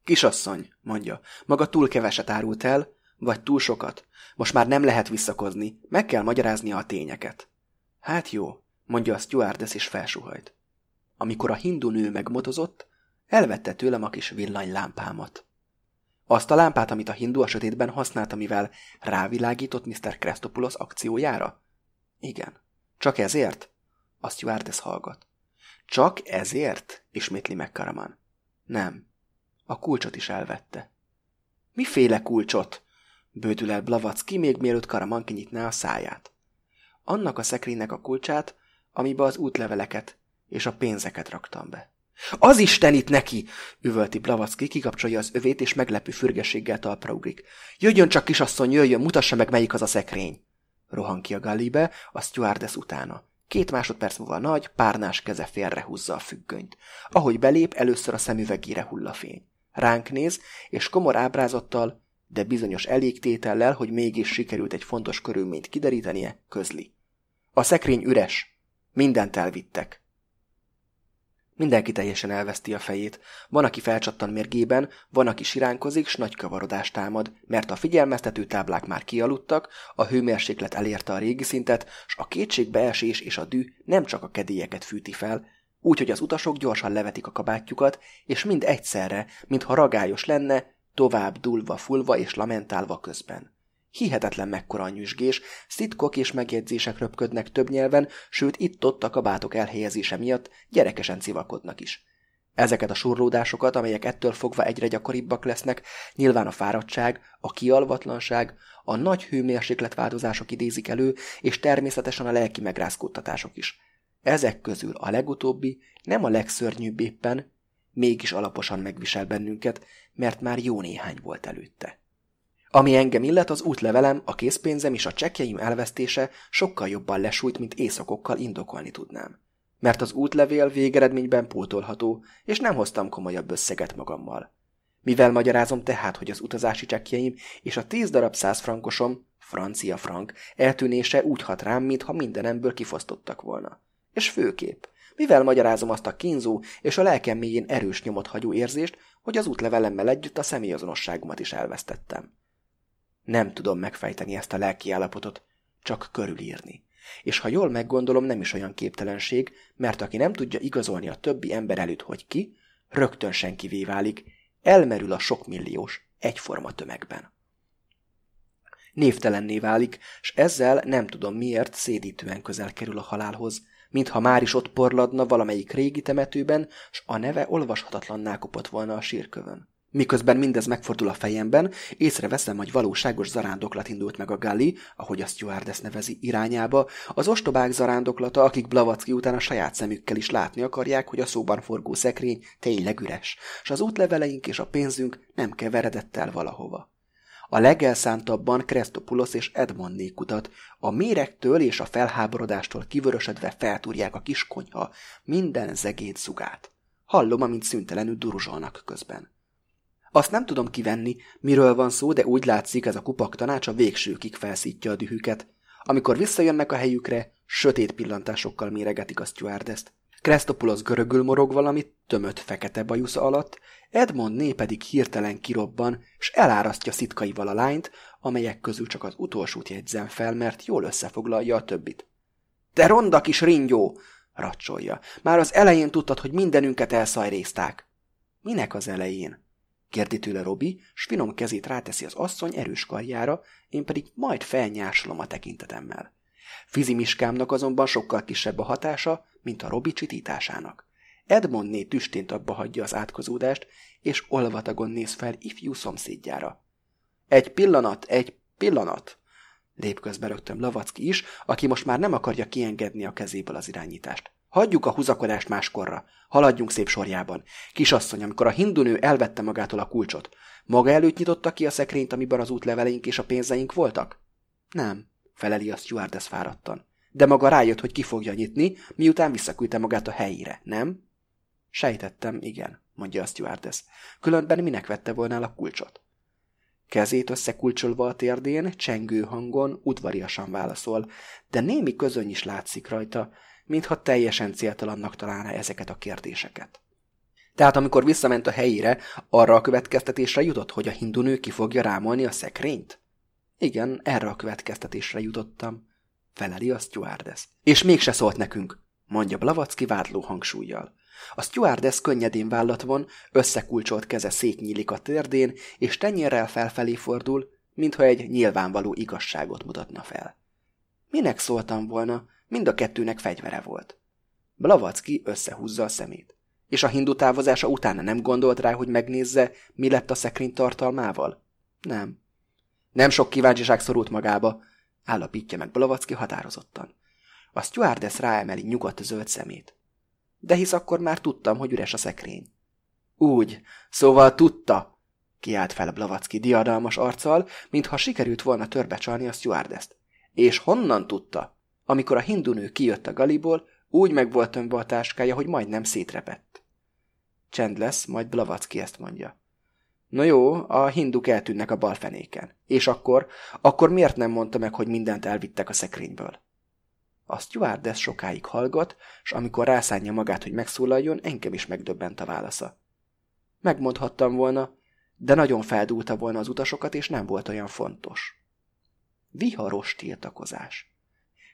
Kisasszony, mondja, maga túl keveset árult el, vagy túl sokat. Most már nem lehet visszakozni, meg kell magyaráznia a tényeket. Hát jó, mondja a stewardess és felsuhajt. Amikor a hindu nő megmotozott, elvette tőlem a kis villanylámpámat. Azt a lámpát, amit a hindu a sötétben használt, amivel rávilágított Mr. Krestopoulos akciójára? Igen. Csak ezért? A stewardess hallgat. Csak ezért? ismétli meg Karaman. Nem. A kulcsot is elvette. Miféle kulcsot? Bődül el Blavacki, még mielőtt Karaman kinyitná a száját. Annak a szekrénynek a kulcsát, amibe az útleveleket és a pénzeket raktam be. Az Isten itt neki! üvölti Blavacki, kikapcsolja az övét, és meglepő fürgességgel talpra ugrik. Jöjjön csak, kisasszony, jöjjön, mutassa meg, melyik az a szekrény! Rohan ki a gallibe, a stewardess utána. Két másodperc múlva nagy, párnás keze félrehúzza a függönyt. Ahogy belép, először a szemüvegére hull a fény. Ránk néz, és komor ábrázattal, de bizonyos elégtétellel, hogy mégis sikerült egy fontos körülményt kiderítenie, közli. A szekrény üres, Mindent elvittek. Mindenki teljesen elveszti a fejét. Van, aki felcsattan mérgében, van, aki siránkozik, s nagy kavarodást támad, mert a figyelmeztető táblák már kialudtak, a hőmérséklet elérte a régi szintet, s a kétségbeesés és a dű nem csak a kedélyeket fűti fel, úgyhogy az utasok gyorsan levetik a kabátjukat, és mind egyszerre, mintha ragályos lenne, tovább dulva, fulva és lamentálva közben. Hihetetlen mekkora nyüzsgés, szitkok és megjegyzések röpködnek több nyelven, sőt itt-ott a kabátok elhelyezése miatt gyerekesen civakodnak is. Ezeket a surlódásokat, amelyek ettől fogva egyre gyakoribbak lesznek, nyilván a fáradtság, a kialvatlanság, a nagy hőmérsékletváltozások idézik elő, és természetesen a lelki megrázkódtatások is. Ezek közül a legutóbbi nem a legszörnyűbb éppen, mégis alaposan megvisel bennünket, mert már jó néhány volt előtte. Ami engem illet, az útlevelem, a készpénzem és a csekkjeim elvesztése sokkal jobban lesújt, mint éjszakokkal indokolni tudnám. Mert az útlevél végeredményben pótolható, és nem hoztam komolyabb összeget magammal. Mivel magyarázom tehát, hogy az utazási csekkjeim és a tíz darab száz frankosom, francia frank, eltűnése úgy hat rám, mintha mindenemből kifosztottak volna. És főképp, mivel magyarázom azt a kínzó és a lelkem mélyén erős nyomot hagyó érzést, hogy az útlevelemmel együtt a személyazonosságomat is elvesztettem. Nem tudom megfejteni ezt a lelki állapotot, csak körülírni. És ha jól meggondolom, nem is olyan képtelenség, mert aki nem tudja igazolni a többi ember előtt, hogy ki, rögtön senkivé válik, elmerül a sokmilliós, egyforma tömegben. Névtelenné válik, s ezzel nem tudom miért szédítően közel kerül a halálhoz, mintha már is ott porladna valamelyik régi temetőben, s a neve olvashatatlanná kopott volna a sírkövön. Miközben mindez megfordul a fejemben, észreveszem, hogy valóságos zarándoklat indult meg a Galli, ahogy a stewardess nevezi, irányába, az ostobák zarándoklata, akik Blavacki után a saját szemükkel is látni akarják, hogy a szóban forgó szekrény tényleg üres, és az útleveleink és a pénzünk nem keveredett el valahova. A legelszántabban Krestopulos és Edmondné kutat, a méregtől és a felháborodástól kivörösödve feltúrják a kis konyha minden zegét zugát. Hallom, amint szüntelenül duruzsolnak közben. Azt nem tudom kivenni, miről van szó, de úgy látszik, ez a kupak tanács a végsőkig felszítja a dühüket. Amikor visszajönnek a helyükre, sötét pillantásokkal méregetik a stewardeszt. Krestopulos görögül morog valamit, tömött fekete bajusza alatt, Edmond pedig hirtelen kirobban, s elárasztja szitkaival a lányt, amelyek közül csak az utolsót jegyzem fel, mert jól összefoglalja a többit. – Te ronda kis ringyó! – racsolja. – Már az elején tudtad, hogy mindenünket elszajrézták. – Minek az elején? Kérdi tőle Robi, s finom kezét ráteszi az asszony erős karjára, én pedig majd felnyársolom a tekintetemmel. Fizimiskámnak azonban sokkal kisebb a hatása, mint a Robi csitításának. Edmondné tüstént abba hagyja az átkozódást, és olvatagon néz fel ifjú szomszédjára. Egy pillanat, egy Pillanat! Lép közbe rögtön Lavacki is, aki most már nem akarja kiengedni a kezéből az irányítást. Hagyjuk a húzakodást máskorra. Haladjunk szép sorjában. Kisasszony, amikor a hindunő elvette magától a kulcsot, maga előtt nyitotta ki a szekrényt, amiben az útleveleink és a pénzeink voltak? Nem, feleli a stewardess fáradtan. De maga rájött, hogy ki fogja nyitni, miután visszaküldte magát a helyére, nem? Sejtettem, igen, mondja a stewardess. Különben minek vette volna el a kulcsot? Kezét összekulcsolva a térdén, csengő hangon, udvariasan válaszol, de némi közöny is látszik rajta, mintha teljesen céltalannak találná ezeket a kérdéseket. Tehát amikor visszament a helyére, arra a következtetésre jutott, hogy a hindunő ki fogja rámolni a szekrényt? Igen, erre a következtetésre jutottam, feleli a stewardess. És mégse szólt nekünk, mondja Blavacki vádló hangsúlyjal. A stewardess könnyedén vállat von, összekulcsolt keze szétnyílik a térdén, és tenyérrel felfelé fordul, mintha egy nyilvánvaló igazságot mutatna fel. Minek szóltam volna, mind a kettőnek fegyvere volt. Blavacki összehúzza a szemét. És a hindu távozása utána nem gondolt rá, hogy megnézze, mi lett a szekrény tartalmával? Nem. Nem sok kíváncsiság szorult magába, állapítja meg Blavacki határozottan. A stewardess ráemeli nyugodt zöld szemét. De hisz akkor már tudtam, hogy üres a szekrény. Úgy, szóval tudta, kiált fel Blavacki diadalmas arccal, mintha sikerült volna törbecsalni a stewardess És honnan tudta? Amikor a hindunő kijött a galiból, úgy meg volt tömve a táskája, hogy majdnem szétrepett. Csend lesz, majd Blavacki ezt mondja. No jó, a hinduk eltűnnek a balfenéken. És akkor, akkor miért nem mondta meg, hogy mindent elvittek a szekrényből? A stewardess sokáig hallgat, és amikor rászánja magát, hogy megszólaljon, engem is megdöbbent a válasza. Megmondhattam volna, de nagyon feldúlta volna az utasokat, és nem volt olyan fontos. Viharos tiltakozás.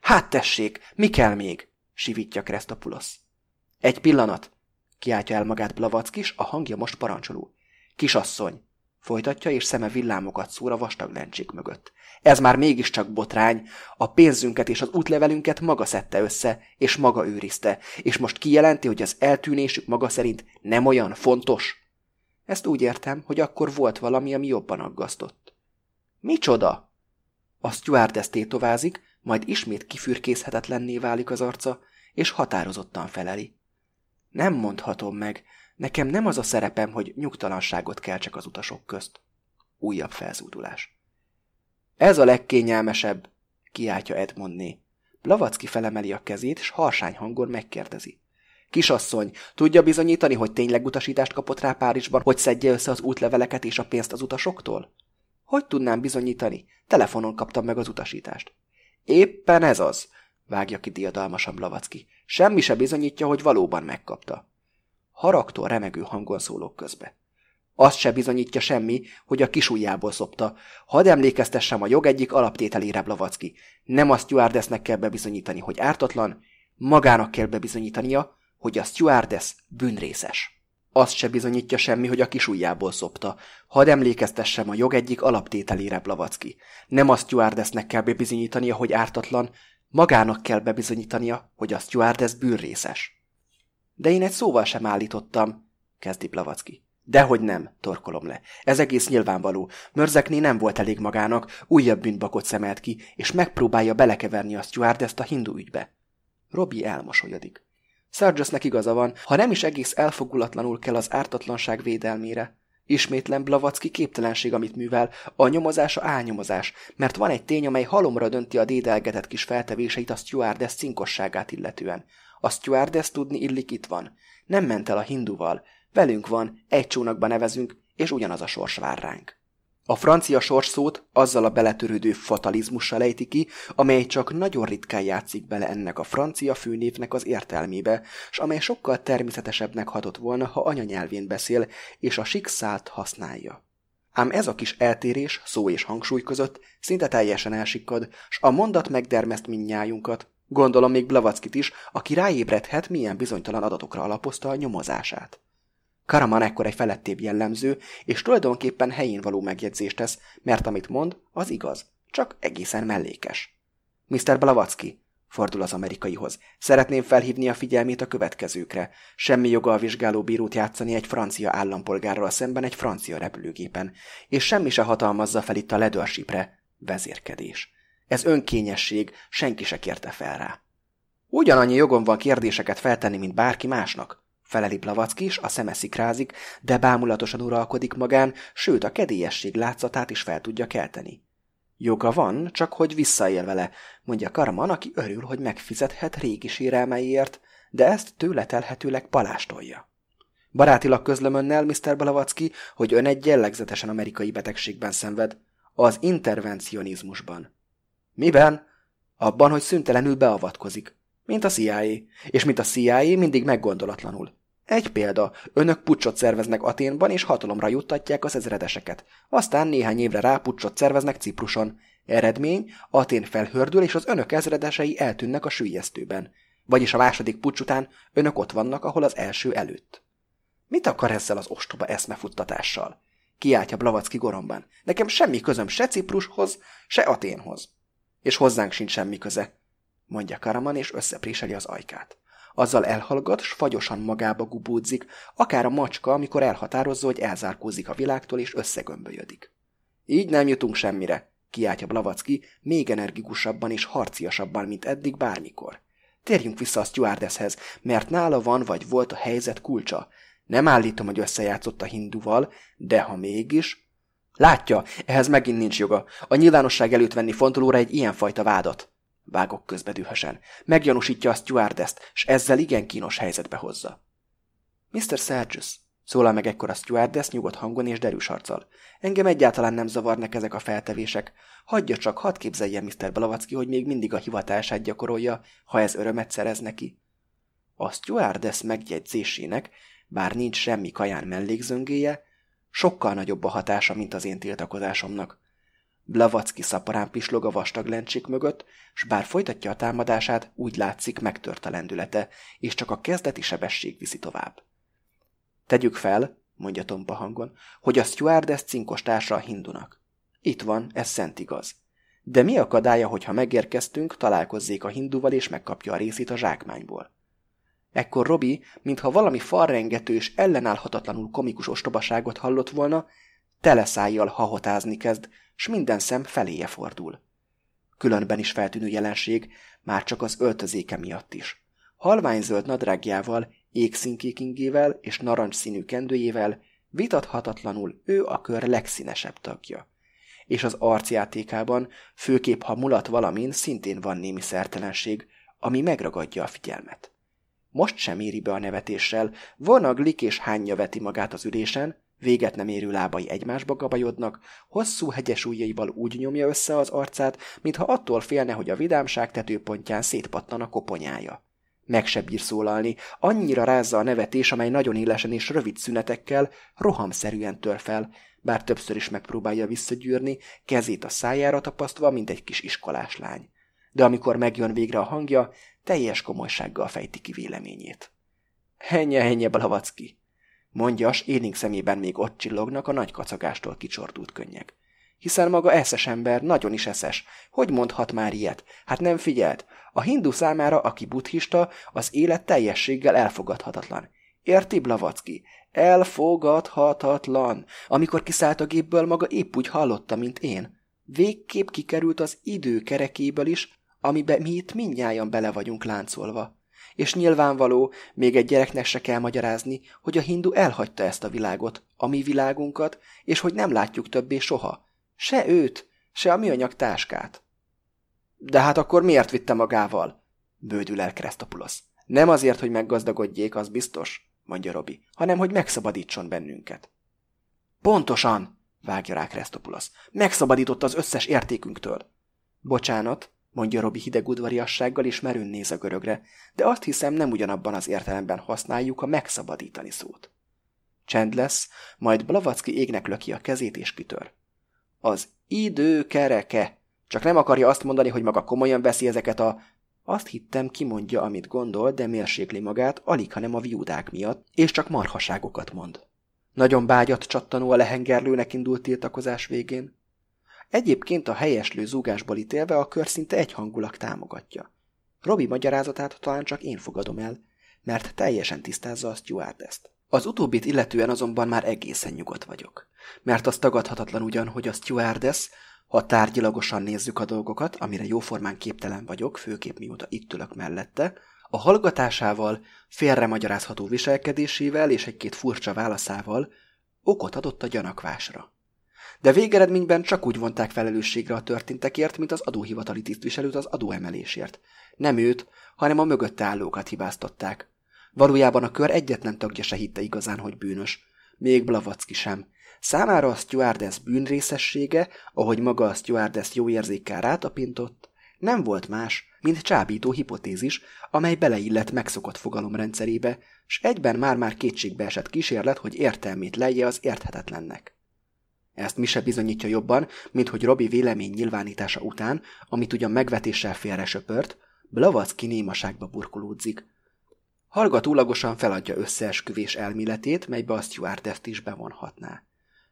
Hát tessék, mi kell még? sivítja Kresztopulosz. Egy pillanat, kiáltja el magát Blavackis, a hangja most parancsoló. Kisasszony, folytatja, és szeme villámokat szúr a vastag lencsék mögött. Ez már mégiscsak botrány, a pénzünket és az útlevelünket maga szedte össze, és maga őrizte, és most kijelenti, hogy az eltűnésük maga szerint nem olyan fontos. Ezt úgy értem, hogy akkor volt valami, ami jobban aggasztott. Micsoda? A stewardess tétovázik, majd ismét kifürkészhetetlenné válik az arca, és határozottan feleli. Nem mondhatom meg, nekem nem az a szerepem, hogy nyugtalanságot keltsek az utasok közt. Újabb felzúdulás. Ez a legkényelmesebb, kiáltja Edmondné. Blavacki felemeli a kezét, és harsány hangon megkérdezi. Kisasszony, tudja bizonyítani, hogy tényleg utasítást kapott rá Párizsban, hogy szedje össze az útleveleket és a pénzt az utasoktól? Hogy tudnám bizonyítani? Telefonon kaptam meg az utasítást. Éppen ez az, vágja ki diadalmasan Blavacki. Semmi se bizonyítja, hogy valóban megkapta. Haragtól remegő hangon szólok közbe. Azt se bizonyítja semmi, hogy a kisujjából szopta. Hadd emlékeztessem a jog egyik alaptételére, Blavacki. Nem a stewardessnek kell bebizonyítani, hogy ártatlan, magának kell bebizonyítania, hogy a stewardess bűnrészes. Azt se bizonyítja semmi, hogy a kisujjából szopta. Hadd emlékeztessem a jog egyik alaptételére, Blavacki. Nem a stewardessnek kell bebizonyítania, hogy ártatlan, magának kell bebizonyítania, hogy a stewardess bűnrészes. De én egy szóval sem állítottam, kezdi Blavacki. Dehogy nem, torkolom le. Ez egész nyilvánvaló. Mörzekné nem volt elég magának, újabb bűnbakot szemelt ki, és megpróbálja belekeverni a stewardess a hindu ügybe. Robi elmosolyodik. Sargusnek igaza van, ha nem is egész elfogulatlanul kell az ártatlanság védelmére. Ismétlen Blavacki képtelenség, amit művel, a nyomozása álnyomozás, mert van egy tény, amely halomra dönti a dédelgetett kis feltevéseit a stewardess cinkosságát illetően. A stewardess tudni illik itt van. Nem ment el a hinduval. Velünk van, egy csónakba nevezünk, és ugyanaz a sors vár ránk. A francia sorszót azzal a beletörődő fatalizmussal ejti ki, amely csak nagyon ritkán játszik bele ennek a francia főnévnek az értelmébe, s amely sokkal természetesebbnek hatott volna, ha anyanyelvén beszél, és a sikszát használja. Ám ez a kis eltérés szó és hangsúly között szinte teljesen elsikkad, s a mondat megdermeszt mindnyájunkat, gondolom még Blavackit is, aki ráébredhet, milyen bizonytalan adatokra alapozta a nyomozását. Karaman ekkor egy felettébb jellemző, és tulajdonképpen helyén való megjegyzést tesz, mert amit mond, az igaz, csak egészen mellékes. Mr. Blavatsky, fordul az amerikaihoz. Szeretném felhívni a figyelmét a következőkre. Semmi joga a vizsgálóbírót játszani egy francia állampolgárral szemben egy francia repülőgépen, és semmi se hatalmazza fel itt a leadershipre, vezérkedés. Ez önkényesség, senki se kérte fel rá. Ugyanannyi jogom van kérdéseket feltenni, mint bárki másnak, feleli Blavacki is, a szeme szikrázik, de bámulatosan uralkodik magán, sőt a kedélyesség látszatát is fel tudja kelteni. Joga van, csak hogy visszaél vele, mondja Karaman, aki örül, hogy megfizethet régi sérelmeiért, de ezt tőle telhetőleg palástolja. Barátilag közlöm önnel, Mr. Balavacki, hogy ön egy jellegzetesen amerikai betegségben szenved, az intervencionizmusban. Miben? Abban, hogy szüntelenül beavatkozik. Mint a CIA. És mint a CIA, mindig meggondolatlanul. Egy példa, önök pucsot szerveznek Aténban, és hatalomra juttatják az ezredeseket. Aztán néhány évre rá pucsot szerveznek Cipruson. Eredmény, Atén felhördül, és az önök ezredesei eltűnnek a sűjesztőben. Vagyis a második pucs után önök ott vannak, ahol az első előtt. Mit akar ezzel az ostoba eszmefuttatással? Kiáltja Blavacki goromban. Nekem semmi közöm se Ciprushoz, se Aténhoz. És hozzánk sincs semmi köze, mondja Karaman, és összepréseli az ajkát. Azzal elhallgat, s fagyosan magába gubódzik, akár a macska, amikor elhatározza, hogy elzárkózik a világtól, és összegömbölyödik. Így nem jutunk semmire, kiáltja Blavacki, még energikusabban és harciasabban, mint eddig bármikor. Térjünk vissza a stewardesshez, mert nála van vagy volt a helyzet kulcsa. Nem állítom, hogy összejátszott a hinduval, de ha mégis... Látja, ehhez megint nincs joga. A nyilvánosság előtt venni fontolóra egy ilyenfajta vádat. Vágok közbe dühösen. Meggyanúsítja a stewardess s ezzel igen kínos helyzetbe hozza. Mr. Sergius, szólal meg ekkor a stewardess nyugodt hangon és derűs arccal. Engem egyáltalán nem zavarnak ezek a feltevések. Hagyja csak, hadd képzelje Mr. Balavacki, hogy még mindig a hivatását gyakorolja, ha ez örömet szerez neki. A stewardess megjegyzésének, bár nincs semmi kaján mellékzöngéje, sokkal nagyobb a hatása, mint az én tiltakozásomnak. Blavacki szaporán pislog a vastag lencsék mögött, s bár folytatja a támadását, úgy látszik megtört a lendülete, és csak a kezdeti sebesség viszi tovább. Tegyük fel, mondja tompa hangon, hogy a stewardess cinkos társa a hindunak. Itt van, ez szent igaz. De mi akadálya, hogy ha megérkeztünk, találkozzék a hinduval és megkapja a részét a zsákmányból? Ekkor Robi, mintha valami falrengető és ellenállhatatlanul komikus ostobaságot hallott volna, teleszájjal hahotázni kezd, s minden szem feléje fordul. Különben is feltűnő jelenség, már csak az öltözéke miatt is. Halványzöld nadrágjával, égszínkékingével és narancsszínű kendőjével vitathatatlanul ő a kör legszínesebb tagja. És az arcjátékában, főképp ha mulat valamin, szintén van némi szertelenség, ami megragadja a figyelmet. Most sem éri be a nevetéssel, vonaglik és hányja veti magát az ülésen, véget nem érő lábai egymásba gabajodnak, hosszú hegyes ujjaival úgy nyomja össze az arcát, mintha attól félne, hogy a vidámság tetőpontján szétpattan a koponyája. Meg se bír szólalni, annyira rázza a nevetés, amely nagyon élesen és rövid szünetekkel, rohamszerűen tör fel, bár többször is megpróbálja visszagyűrni, kezét a szájára tapasztva, mint egy kis iskolás lány. De amikor megjön végre a hangja, teljes komolysággal fejti ki véleményét. Henye, henye, Blavacki! Mondja, s élénk szemében még ott csillognak a nagy kacagástól kicsordult könnyek. Hiszen maga eszes ember, nagyon is eszes. Hogy mondhat már ilyet? Hát nem figyelt. A hindu számára, aki buddhista, az élet teljességgel elfogadhatatlan. Érti, Blavacki? Elfogadhatatlan. Amikor kiszállt a gépből, maga épp úgy hallotta, mint én. Végképp kikerült az idő kerekéből is, amiben mi itt mindnyájan bele vagyunk láncolva. És nyilvánvaló, még egy gyereknek se kell magyarázni, hogy a hindu elhagyta ezt a világot, a mi világunkat, és hogy nem látjuk többé soha. Se őt, se a műanyag táskát. De hát akkor miért vitte magával? Bődül el Kresztopulosz. Nem azért, hogy meggazdagodjék, az biztos, mondja Robi, hanem hogy megszabadítson bennünket. Pontosan, vágja rá Kresztopulosz. Megszabadított az összes értékünktől. Bocsánat, mondja Robi hideg udvariassággal, és merőn néz a görögre, de azt hiszem nem ugyanabban az értelemben használjuk a megszabadítani szót. Csend lesz, majd Blavacki égnek löki a kezét, és kitör. Az idő kereke. Csak nem akarja azt mondani, hogy maga komolyan veszi ezeket a... Azt hittem, kimondja, amit gondol, de mérsékli magát, alig, hanem a viudák miatt, és csak marhaságokat mond. Nagyon bágyat csattanó a lehengerlőnek indult tiltakozás végén. Egyébként a helyeslő zúgásból ítélve a kör szinte egyhangulag támogatja. Robi magyarázatát talán csak én fogadom el, mert teljesen tisztázza a stewardess Az utóbbit illetően azonban már egészen nyugodt vagyok, mert az tagadhatatlan ugyan, hogy a stewardess, Ha tárgyilagosan nézzük a dolgokat, amire jóformán képtelen vagyok, főképp mióta itt ülök mellette, a hallgatásával, félremagyarázható viselkedésével és egy-két furcsa válaszával okot adott a gyanakvásra. De végeredményben csak úgy vonták felelősségre a történtekért, mint az adóhivatali tisztviselőt az adóemelésért. Nem őt, hanem a mögötte állókat hibáztatták. Valójában a kör egyetlen tagja se hitte igazán, hogy bűnös. Még Blavacki sem. Számára a stewardess bűnrészessége, ahogy maga a stewardess jó érzékkel rátapintott, nem volt más, mint csábító hipotézis, amely beleillett megszokott fogalomrendszerébe, s egyben már-már kétségbe esett kísérlet, hogy értelmét lejje az érthetetlennek. Ezt mi se bizonyítja jobban, mint hogy Robi vélemény nyilvánítása után, amit ugyan megvetéssel félre söpört, Blavacki némaságba burkolódzik. Hallgatólagosan feladja összeesküvés elméletét, melybe a stewardess is bevonhatná.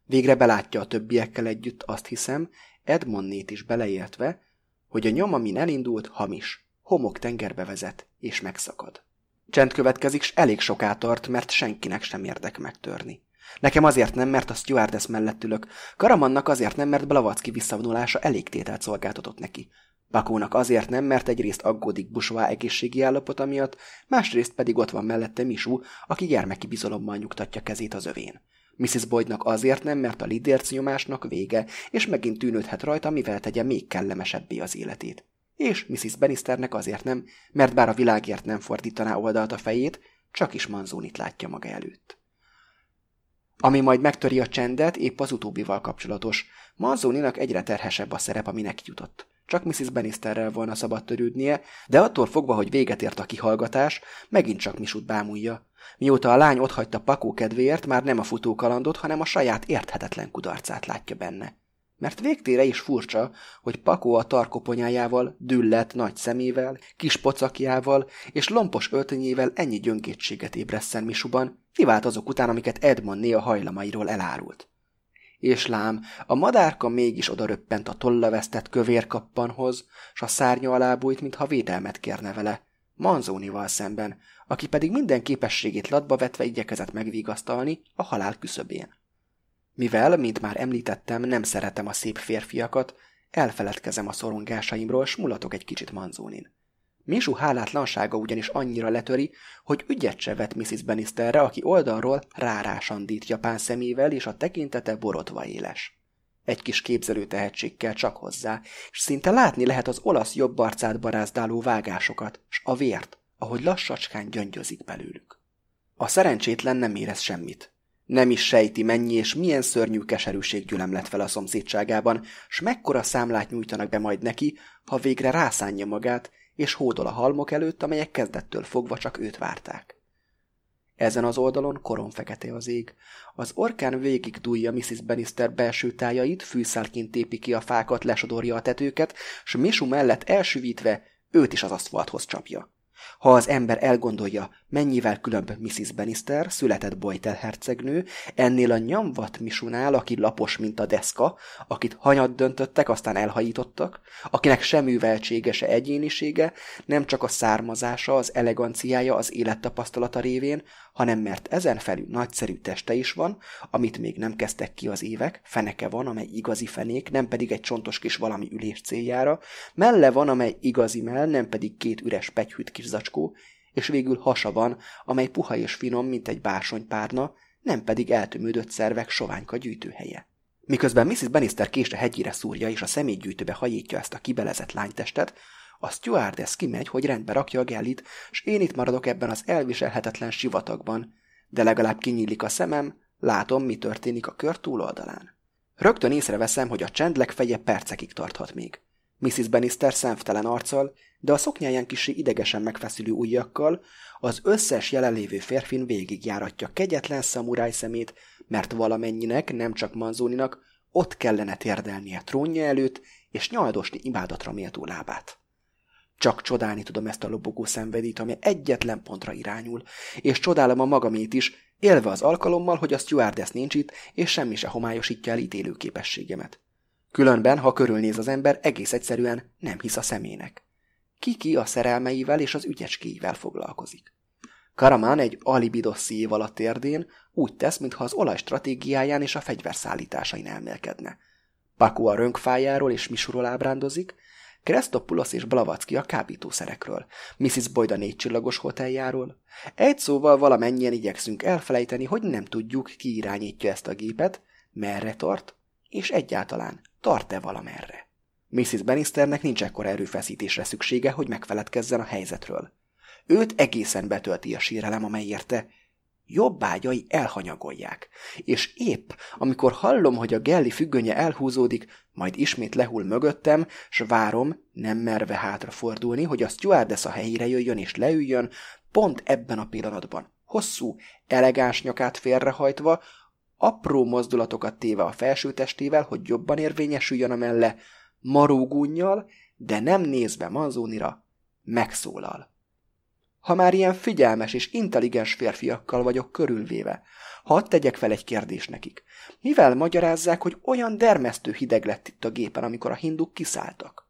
Végre belátja a többiekkel együtt, azt hiszem, Edmondnét is beleértve, hogy a nyom, amin elindult, hamis, homok tengerbe vezet, és megszakad. Csend következik, s elég soká tart, mert senkinek sem érdek megtörni. Nekem azért nem, mert a stewardess mellett ülök, Karamannak azért nem, mert Blavacki visszavonulása elég tételt szolgáltatott neki. Bakónak azért nem, mert egyrészt aggódik Busová egészségi állapota miatt, másrészt pedig ott van mellette Misú, aki gyermeki bizalommal nyugtatja kezét az övén. Mrs. Boydnak azért nem, mert a lidérc nyomásnak vége, és megint tűnődhet rajta, mivel tegye még kellemesebbé az életét. És Mrs. Bannisternek azért nem, mert bár a világért nem fordítaná oldalt a fejét, csak is Manzónit látja maga előtt. Ami majd megtöri a csendet, épp az utóbbival kapcsolatos. Manzóninak egyre terhesebb a szerep, ami neki jutott. Csak Mrs. Bannisterrel volna szabad törődnie, de attól fogva, hogy véget ért a kihallgatás, megint csak Misut bámulja. Mióta a lány otthagyta Pakó kedvéért, már nem a futókalandot, hanem a saját érthetetlen kudarcát látja benne. Mert végtére is furcsa, hogy Pakó a tarkoponyájával, düllett nagy szemével, kis pocakjával és lompos öltönyével ennyi gyöngétséget ébresszen Misuban, kivált azok után, amiket Edmond néha hajlamairól elárult. És lám, a madárka mégis odaröppent a tollavesztett kövérkappanhoz, s a szárnya alá bújt, mintha védelmet kérne vele, Manzónival szemben, aki pedig minden képességét latba vetve igyekezett megvigasztalni a halál küszöbén. Mivel, mint már említettem, nem szeretem a szép férfiakat, elfeledkezem a szorongásaimról, s mulatok egy kicsit Manzónin. Misu hálátlansága ugyanis annyira letöri, hogy ügyet se vet Mrs. Bannisterre, aki oldalról rárásandít japán szemével, és a tekintete borotva éles. Egy kis képzelő tehetségkel csak hozzá, és szinte látni lehet az olasz jobb arcát barázdáló vágásokat, s a vért, ahogy lassacskán gyöngyözik belőlük. A szerencsétlen nem érez semmit. Nem is sejti, mennyi és milyen szörnyű keserűség gyülemlett fel a szomszédságában, s mekkora számlát nyújtanak be majd neki, ha végre rászánja magát, és hódol a halmok előtt, amelyek kezdettől fogva csak őt várták. Ezen az oldalon koron fekete az ég. Az orkán végig dúlja Mrs. Bannister belső tájait, fűszálként tépi ki a fákat, lesodorja a tetőket, s Misu mellett elsüvítve őt is az aszfalthoz csapja. Ha az ember elgondolja, mennyivel különb Mrs. Bannister, született Boytel hercegnő, ennél a nyamvat misunál, aki lapos, mint a deszka, akit hanyat döntöttek, aztán elhajítottak, akinek sem műveltsége, se egyénisége, nem csak a származása, az eleganciája, az élettapasztalata révén, hanem mert ezen felül nagyszerű teste is van, amit még nem kezdtek ki az évek, feneke van, amely igazi fenék, nem pedig egy csontos kis valami ülés céljára, melle van, amely igazi mell, nem pedig két üres pegyhűt kis zacskó, és végül hasa van, amely puha és finom, mint egy bársonypárna, nem pedig eltömődött szervek soványka gyűjtőhelye. Miközben Mrs. Bannister késre hegyire szúrja és a szemétgyűjtőbe hajítja ezt a kibelezett lánytestet, a stewardess kimegy, hogy rendbe rakja a gellit, s én itt maradok ebben az elviselhetetlen sivatagban, de legalább kinyílik a szemem, látom, mi történik a kör túloldalán. Rögtön észreveszem, hogy a csend feje percekig tarthat még. Mrs. Bannister szemtelen arccal, de a szoknyáján kisé idegesen megfeszülő ujjakkal, az összes jelenlévő férfin végigjáratja kegyetlen szamuráj szemét, mert valamennyinek, nem csak Manzóninak, ott kellene térdelnie trónja előtt, és nyaldosni imádatra méltó lábát. Csak csodálni tudom ezt a lobogó szenvedét, ami egyetlen pontra irányul, és csodálom a magamét is, élve az alkalommal, hogy a stewardess nincs itt, és semmi se homályosítja el ítélő képességemet. Különben, ha körülnéz az ember, egész egyszerűen nem hisz a szemének. Ki-ki a szerelmeivel és az ügyecskéivel foglalkozik. Karaman egy alibi dossziéval alatt térdén úgy tesz, mintha az olaj stratégiáján és a fegyverszállításain elmélkedne. Paku a rönkfájáról és Misuról ábrándozik, Kresztopulos és Blavacki a kábítószerekről, Mrs. Boyd a négy csillagos hoteljáról. Egy szóval valamennyien igyekszünk elfelejteni, hogy nem tudjuk, ki irányítja ezt a gépet, merre tart, és egyáltalán tart-e valamerre. Mrs. Bannisternek nincs ekkora erőfeszítésre szüksége, hogy megfeledkezzen a helyzetről. Őt egészen betölti a sírelem, amely érte jobbágyai elhanyagolják, és épp, amikor hallom, hogy a gelli függönye elhúzódik, majd ismét lehull mögöttem, s várom, nem merve hátrafordulni, hogy a stewardess a helyére jöjjön és leüljön, pont ebben a pillanatban, hosszú, elegáns nyakát félrehajtva, apró mozdulatokat téve a felső testével, hogy jobban érvényesüljön a melle, marógúnyjal, de nem nézve Manzónira, megszólal. Ha már ilyen figyelmes és intelligens férfiakkal vagyok körülvéve, hadd tegyek fel egy kérdést nekik. Mivel magyarázzák, hogy olyan dermesztő hideg lett itt a gépen, amikor a hinduk kiszálltak?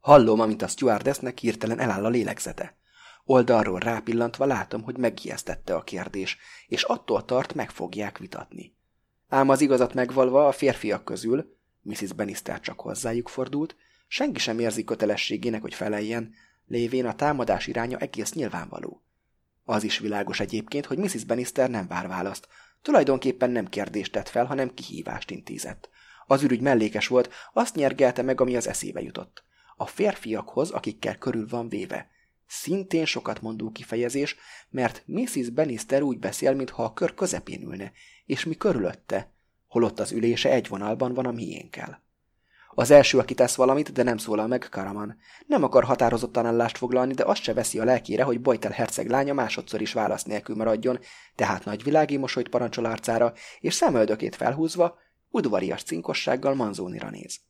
Hallom, amint a stewardessnek hirtelen eláll a lélegzete. Oldalról rápillantva látom, hogy megijesztette a kérdés, és attól tart, meg fogják vitatni. Ám az igazat megvalva a férfiak közül, Mrs. Bannister csak hozzájuk fordult, senki sem érzi kötelességének, hogy feleljen, lévén a támadás iránya egész nyilvánvaló. Az is világos egyébként, hogy Mrs. Bannister nem vár választ. Tulajdonképpen nem kérdést tett fel, hanem kihívást intézett. Az ürügy mellékes volt, azt nyergelte meg, ami az eszébe jutott. A férfiakhoz, akikkel körül van véve. Szintén sokat mondó kifejezés, mert Mrs. Bannister úgy beszél, mintha a kör közepén ülne, és mi körülötte, holott az ülése egy vonalban van a miénkkel. Az első, aki tesz valamit, de nem szólal meg, Karaman. Nem akar határozottan állást foglalni, de azt se veszi a lelkére, hogy Bojtel herceg lánya másodszor is válasz nélkül maradjon, tehát nagy világi mosolyt parancsol arcára, és szemöldökét felhúzva, udvarias cinkossággal Manzónira néz.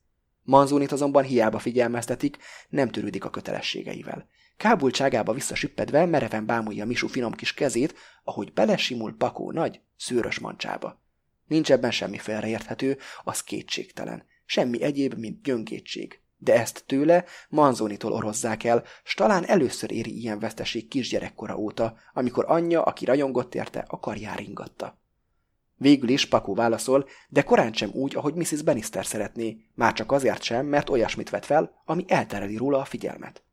Manzónit azonban hiába figyelmeztetik, nem törődik a kötelességeivel. Kábultságába visszasüppedve mereven bámulja Misu finom kis kezét, ahogy belesimul Pakó nagy, szőrös mancsába. Nincs ebben semmi félreérthető, az kétségtelen semmi egyéb, mint gyöngétség. De ezt tőle Manzonitól orozzák el, s talán először éri ilyen veszteség kisgyerekkora óta, amikor anyja, aki rajongott érte, a karjár ingatta. Végül is Pakó válaszol, de korán sem úgy, ahogy Mrs. Bannister szeretné, már csak azért sem, mert olyasmit vet fel, ami eltereli róla a figyelmet.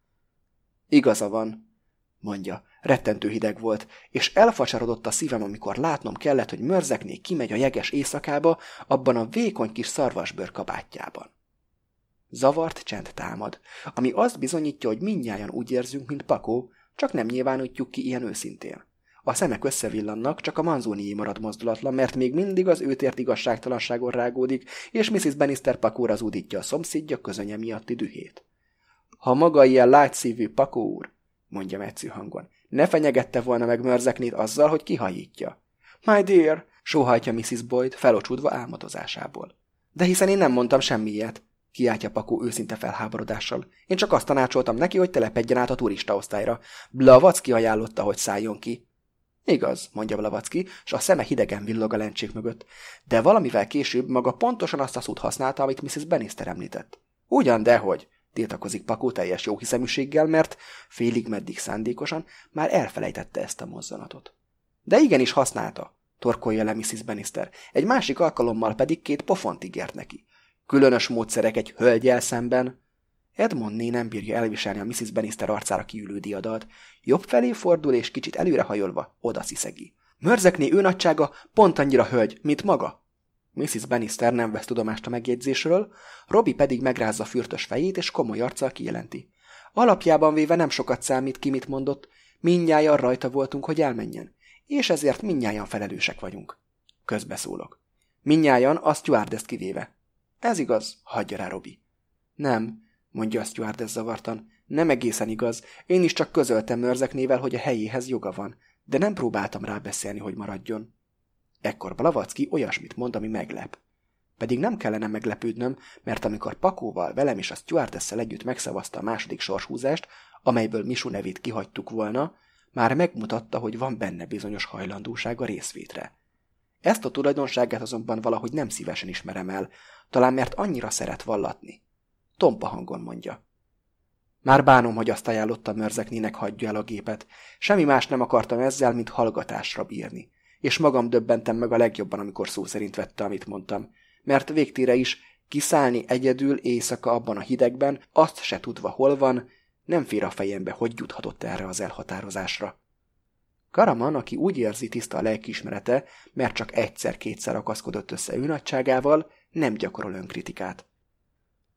Igaza van, mondja. Rettentő hideg volt, és elfacsarodott a szívem, amikor látnom kellett, hogy mörzekné kimegy a jeges éjszakába, abban a vékony kis szarvasbőr kabátjában. Zavart csend támad, ami azt bizonyítja, hogy mindnyájan úgy érzünk, mint Pakó, csak nem nyilvánítjuk ki ilyen őszintén. A szemek összevillannak, csak a manzónié marad mozdulatlan, mert még mindig az őt igazságtalanságon rágódik, és Mrs. Bannister Pakóra zúdítja a szomszédja közönye miatti dühét. Ha maga ilyen lágyszívű Pakó úr, mondja metszű hangon. Ne fenyegette volna meg mörzeknét azzal, hogy kihajítja. My dear, sóhajtja Mrs. Boyd felocsúdva álmodozásából. De hiszen én nem mondtam semmi ilyet, kiáltja Pakó őszinte felháborodással. Én csak azt tanácsoltam neki, hogy telepedjen át a turista osztályra. Blavacki ajánlotta, hogy szálljon ki. Igaz, mondja Blavacki, és a szeme hidegen villog a lencsék mögött. De valamivel később maga pontosan azt a szót használta, amit Mrs. Bannister említett. Ugyan, dehogy tiltakozik Pakó teljes jóhiszeműséggel, mert félig meddig szándékosan már elfelejtette ezt a mozzanatot. De igenis használta, torkolja le Mrs. Bannister, egy másik alkalommal pedig két pofont ígért neki. Különös módszerek egy hölgyel szemben. Edmondné nem bírja elviselni a Mrs. Bannister arcára kiülő diadalt. Jobb felé fordul és kicsit előrehajolva oda sziszegi. Mörzekné ő nagysága pont annyira hölgy, mint maga. Mrs. Bannister nem vesz tudomást a megjegyzésről, Robi pedig megrázza fürtös fejét, és komoly arccal kijelenti. Alapjában véve nem sokat számít ki, mit mondott, mindnyájan rajta voltunk, hogy elmenjen, és ezért mindnyájan felelősek vagyunk. Közbeszólok. Mindnyájan a stewardess kivéve. Ez igaz, hagyja rá Robi. Nem, mondja a stewardess zavartan. Nem egészen igaz, én is csak közöltem mörzeknével, hogy a helyéhez joga van, de nem próbáltam rá beszélni, hogy maradjon. Ekkor Blavacki olyasmit mond, ami meglep. Pedig nem kellene meglepődnöm, mert amikor Pakóval, velem és a stewardesszel együtt megszavazta a második sorshúzást, amelyből Misu nevét kihagytuk volna, már megmutatta, hogy van benne bizonyos hajlandóság a részvétre. Ezt a tulajdonságát azonban valahogy nem szívesen ismerem el, talán mert annyira szeret vallatni. Tompa hangon mondja. Már bánom, hogy azt ajánlotta Mörzeknének hagyja el a gépet. Semmi más nem akartam ezzel, mint hallgatásra bírni és magam döbbentem meg a legjobban, amikor szó szerint vette, amit mondtam. Mert végtére is Kiszállni egyedül éjszaka abban a hidegben, azt se tudva hol van, nem fér a fejembe, hogy juthatott erre az elhatározásra. Karaman, aki úgy érzi tiszta a lelkiismerete, mert csak egyszer-kétszer akaszkodott össze őnagyságával, nem gyakorol önkritikát.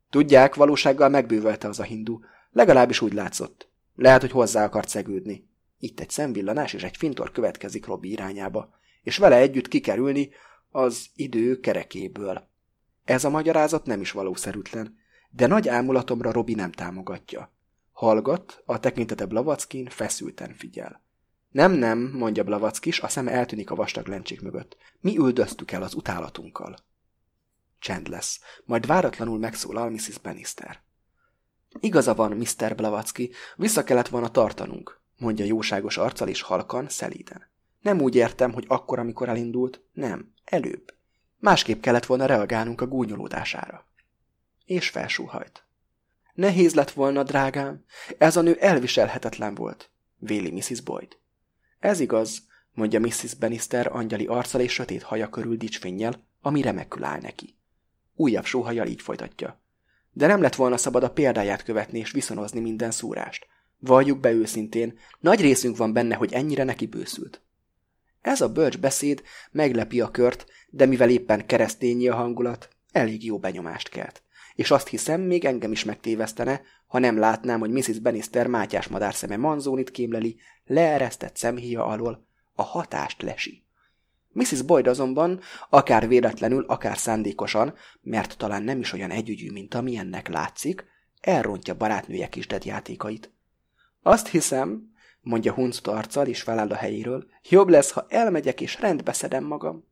Tudják, valósággal megbővelte az a hindu, legalábbis úgy látszott. Lehet, hogy hozzá akart szegődni. Itt egy szemvillanás és egy fintor következik Robi irányába, és vele együtt kikerülni az idő kerekéből. Ez a magyarázat nem is valószerűtlen, de nagy ámulatomra Robi nem támogatja. Hallgat, a tekintete Blavackin feszülten figyel. Nem, nem, mondja Blavackis, a szeme eltűnik a vastag lencsék mögött. Mi üldöztük el az utálatunkkal. Csend lesz, majd váratlanul megszólal Mrs. Bannister. Igaza van, Mr. Blavacki, vissza kellett volna tartanunk, mondja jóságos arccal és halkan, szelíden. Nem úgy értem, hogy akkor, amikor elindult, nem, előbb. Másképp kellett volna reagálnunk a gúnyolódására. És felsúhajt. Nehéz lett volna, drágám, ez a nő elviselhetetlen volt, véli Mrs. Boyd. Ez igaz, mondja Mrs. Bannister angyali arccal és sötét haja körül dicsfénnyel, ami remekül áll neki. Újabb sóhajjal így folytatja. De nem lett volna szabad a példáját követni és viszonozni minden szúrást. Valljuk be őszintén, nagy részünk van benne, hogy ennyire neki bőszült. Ez a bölcs beszéd meglepi a kört, de mivel éppen keresztényi a hangulat, elég jó benyomást kelt. És azt hiszem, még engem is megtévesztene, ha nem látnám, hogy Mrs. Bannister mátyás madárszeme manzónit kémleli, leeresztett szemhíja alól, a hatást lesi. Mrs. Boyd azonban, akár véletlenül, akár szándékosan, mert talán nem is olyan együgyű, mint amilyennek látszik, elrontja barátnője kisded játékait. Azt hiszem, mondja huncut arccal, és feláll a helyéről, jobb lesz, ha elmegyek és rendbe szedem magam.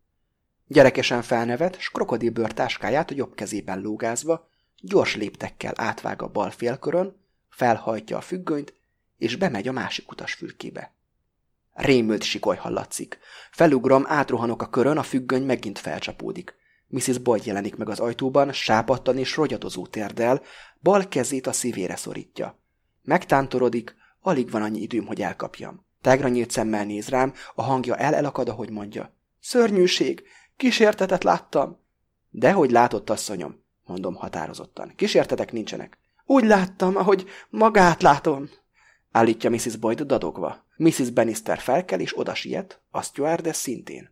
Gyerekesen felnevet, s krokodilbőr táskáját a jobb kezében lógázva, gyors léptekkel átvág a bal félkörön, felhajtja a függönyt, és bemegy a másik utas fülkébe. Rémült sikoly hallatszik. Felugrom, átrohanok a körön, a függöny megint felcsapódik. Mrs. Boyd jelenik meg az ajtóban, sápattan és rogyadozó térdel, bal kezét a szívére szorítja. Megtántorodik, alig van annyi időm, hogy elkapjam. Tágra nyílt szemmel néz rám, a hangja el-elakad, ahogy mondja. Szörnyűség! Kísértetet láttam! Dehogy látott, asszonyom, mondom határozottan. Kísértetek nincsenek. Úgy láttam, ahogy magát látom, állítja Mrs. Boyd dadogva. Mrs. Bannister felkel és oda siet, a stewardess szintén.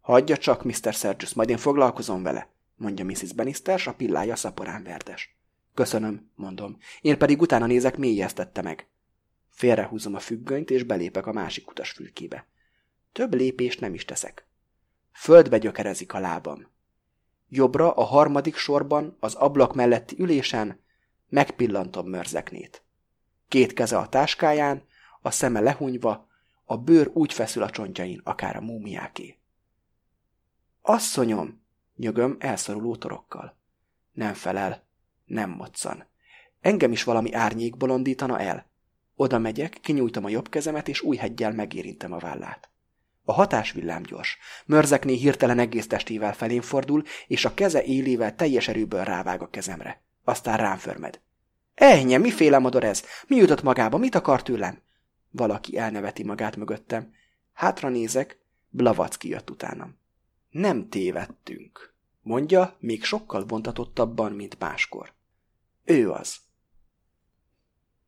Hagyja csak, Mr. Sergius, majd én foglalkozom vele, mondja Mrs. Bannister, s a pillája szaporán verdes. Köszönöm, mondom. Én pedig utána nézek, mi ijesztette meg. Félrehúzom a függönyt, és belépek a másik utas fülkébe. Több lépést nem is teszek. Földbe gyökerezik a lábam. Jobbra, a harmadik sorban, az ablak melletti ülésen megpillantom mörzeknét. Két keze a táskáján, a szeme lehunyva, a bőr úgy feszül a csontjain, akár a múmiáké. Asszonyom! nyögöm elszoruló torokkal. Nem felel, nem moccan. Engem is valami árnyék bolondítana el. Oda megyek, kinyújtom a jobb kezemet, és új heggyel megérintem a vállát. A hatás villámgyors. Mörzekné hirtelen egész testével felén fordul, és a keze élével teljes erőből rávág a kezemre. Aztán rám förmed. Ennyi, miféle modor ez? Mi jutott magába? Mit akar tőlem? Valaki elneveti magát mögöttem. Hátra nézek, Blavacki jött utánam. Nem tévedtünk, mondja, még sokkal vontatottabban, mint máskor. Ő az.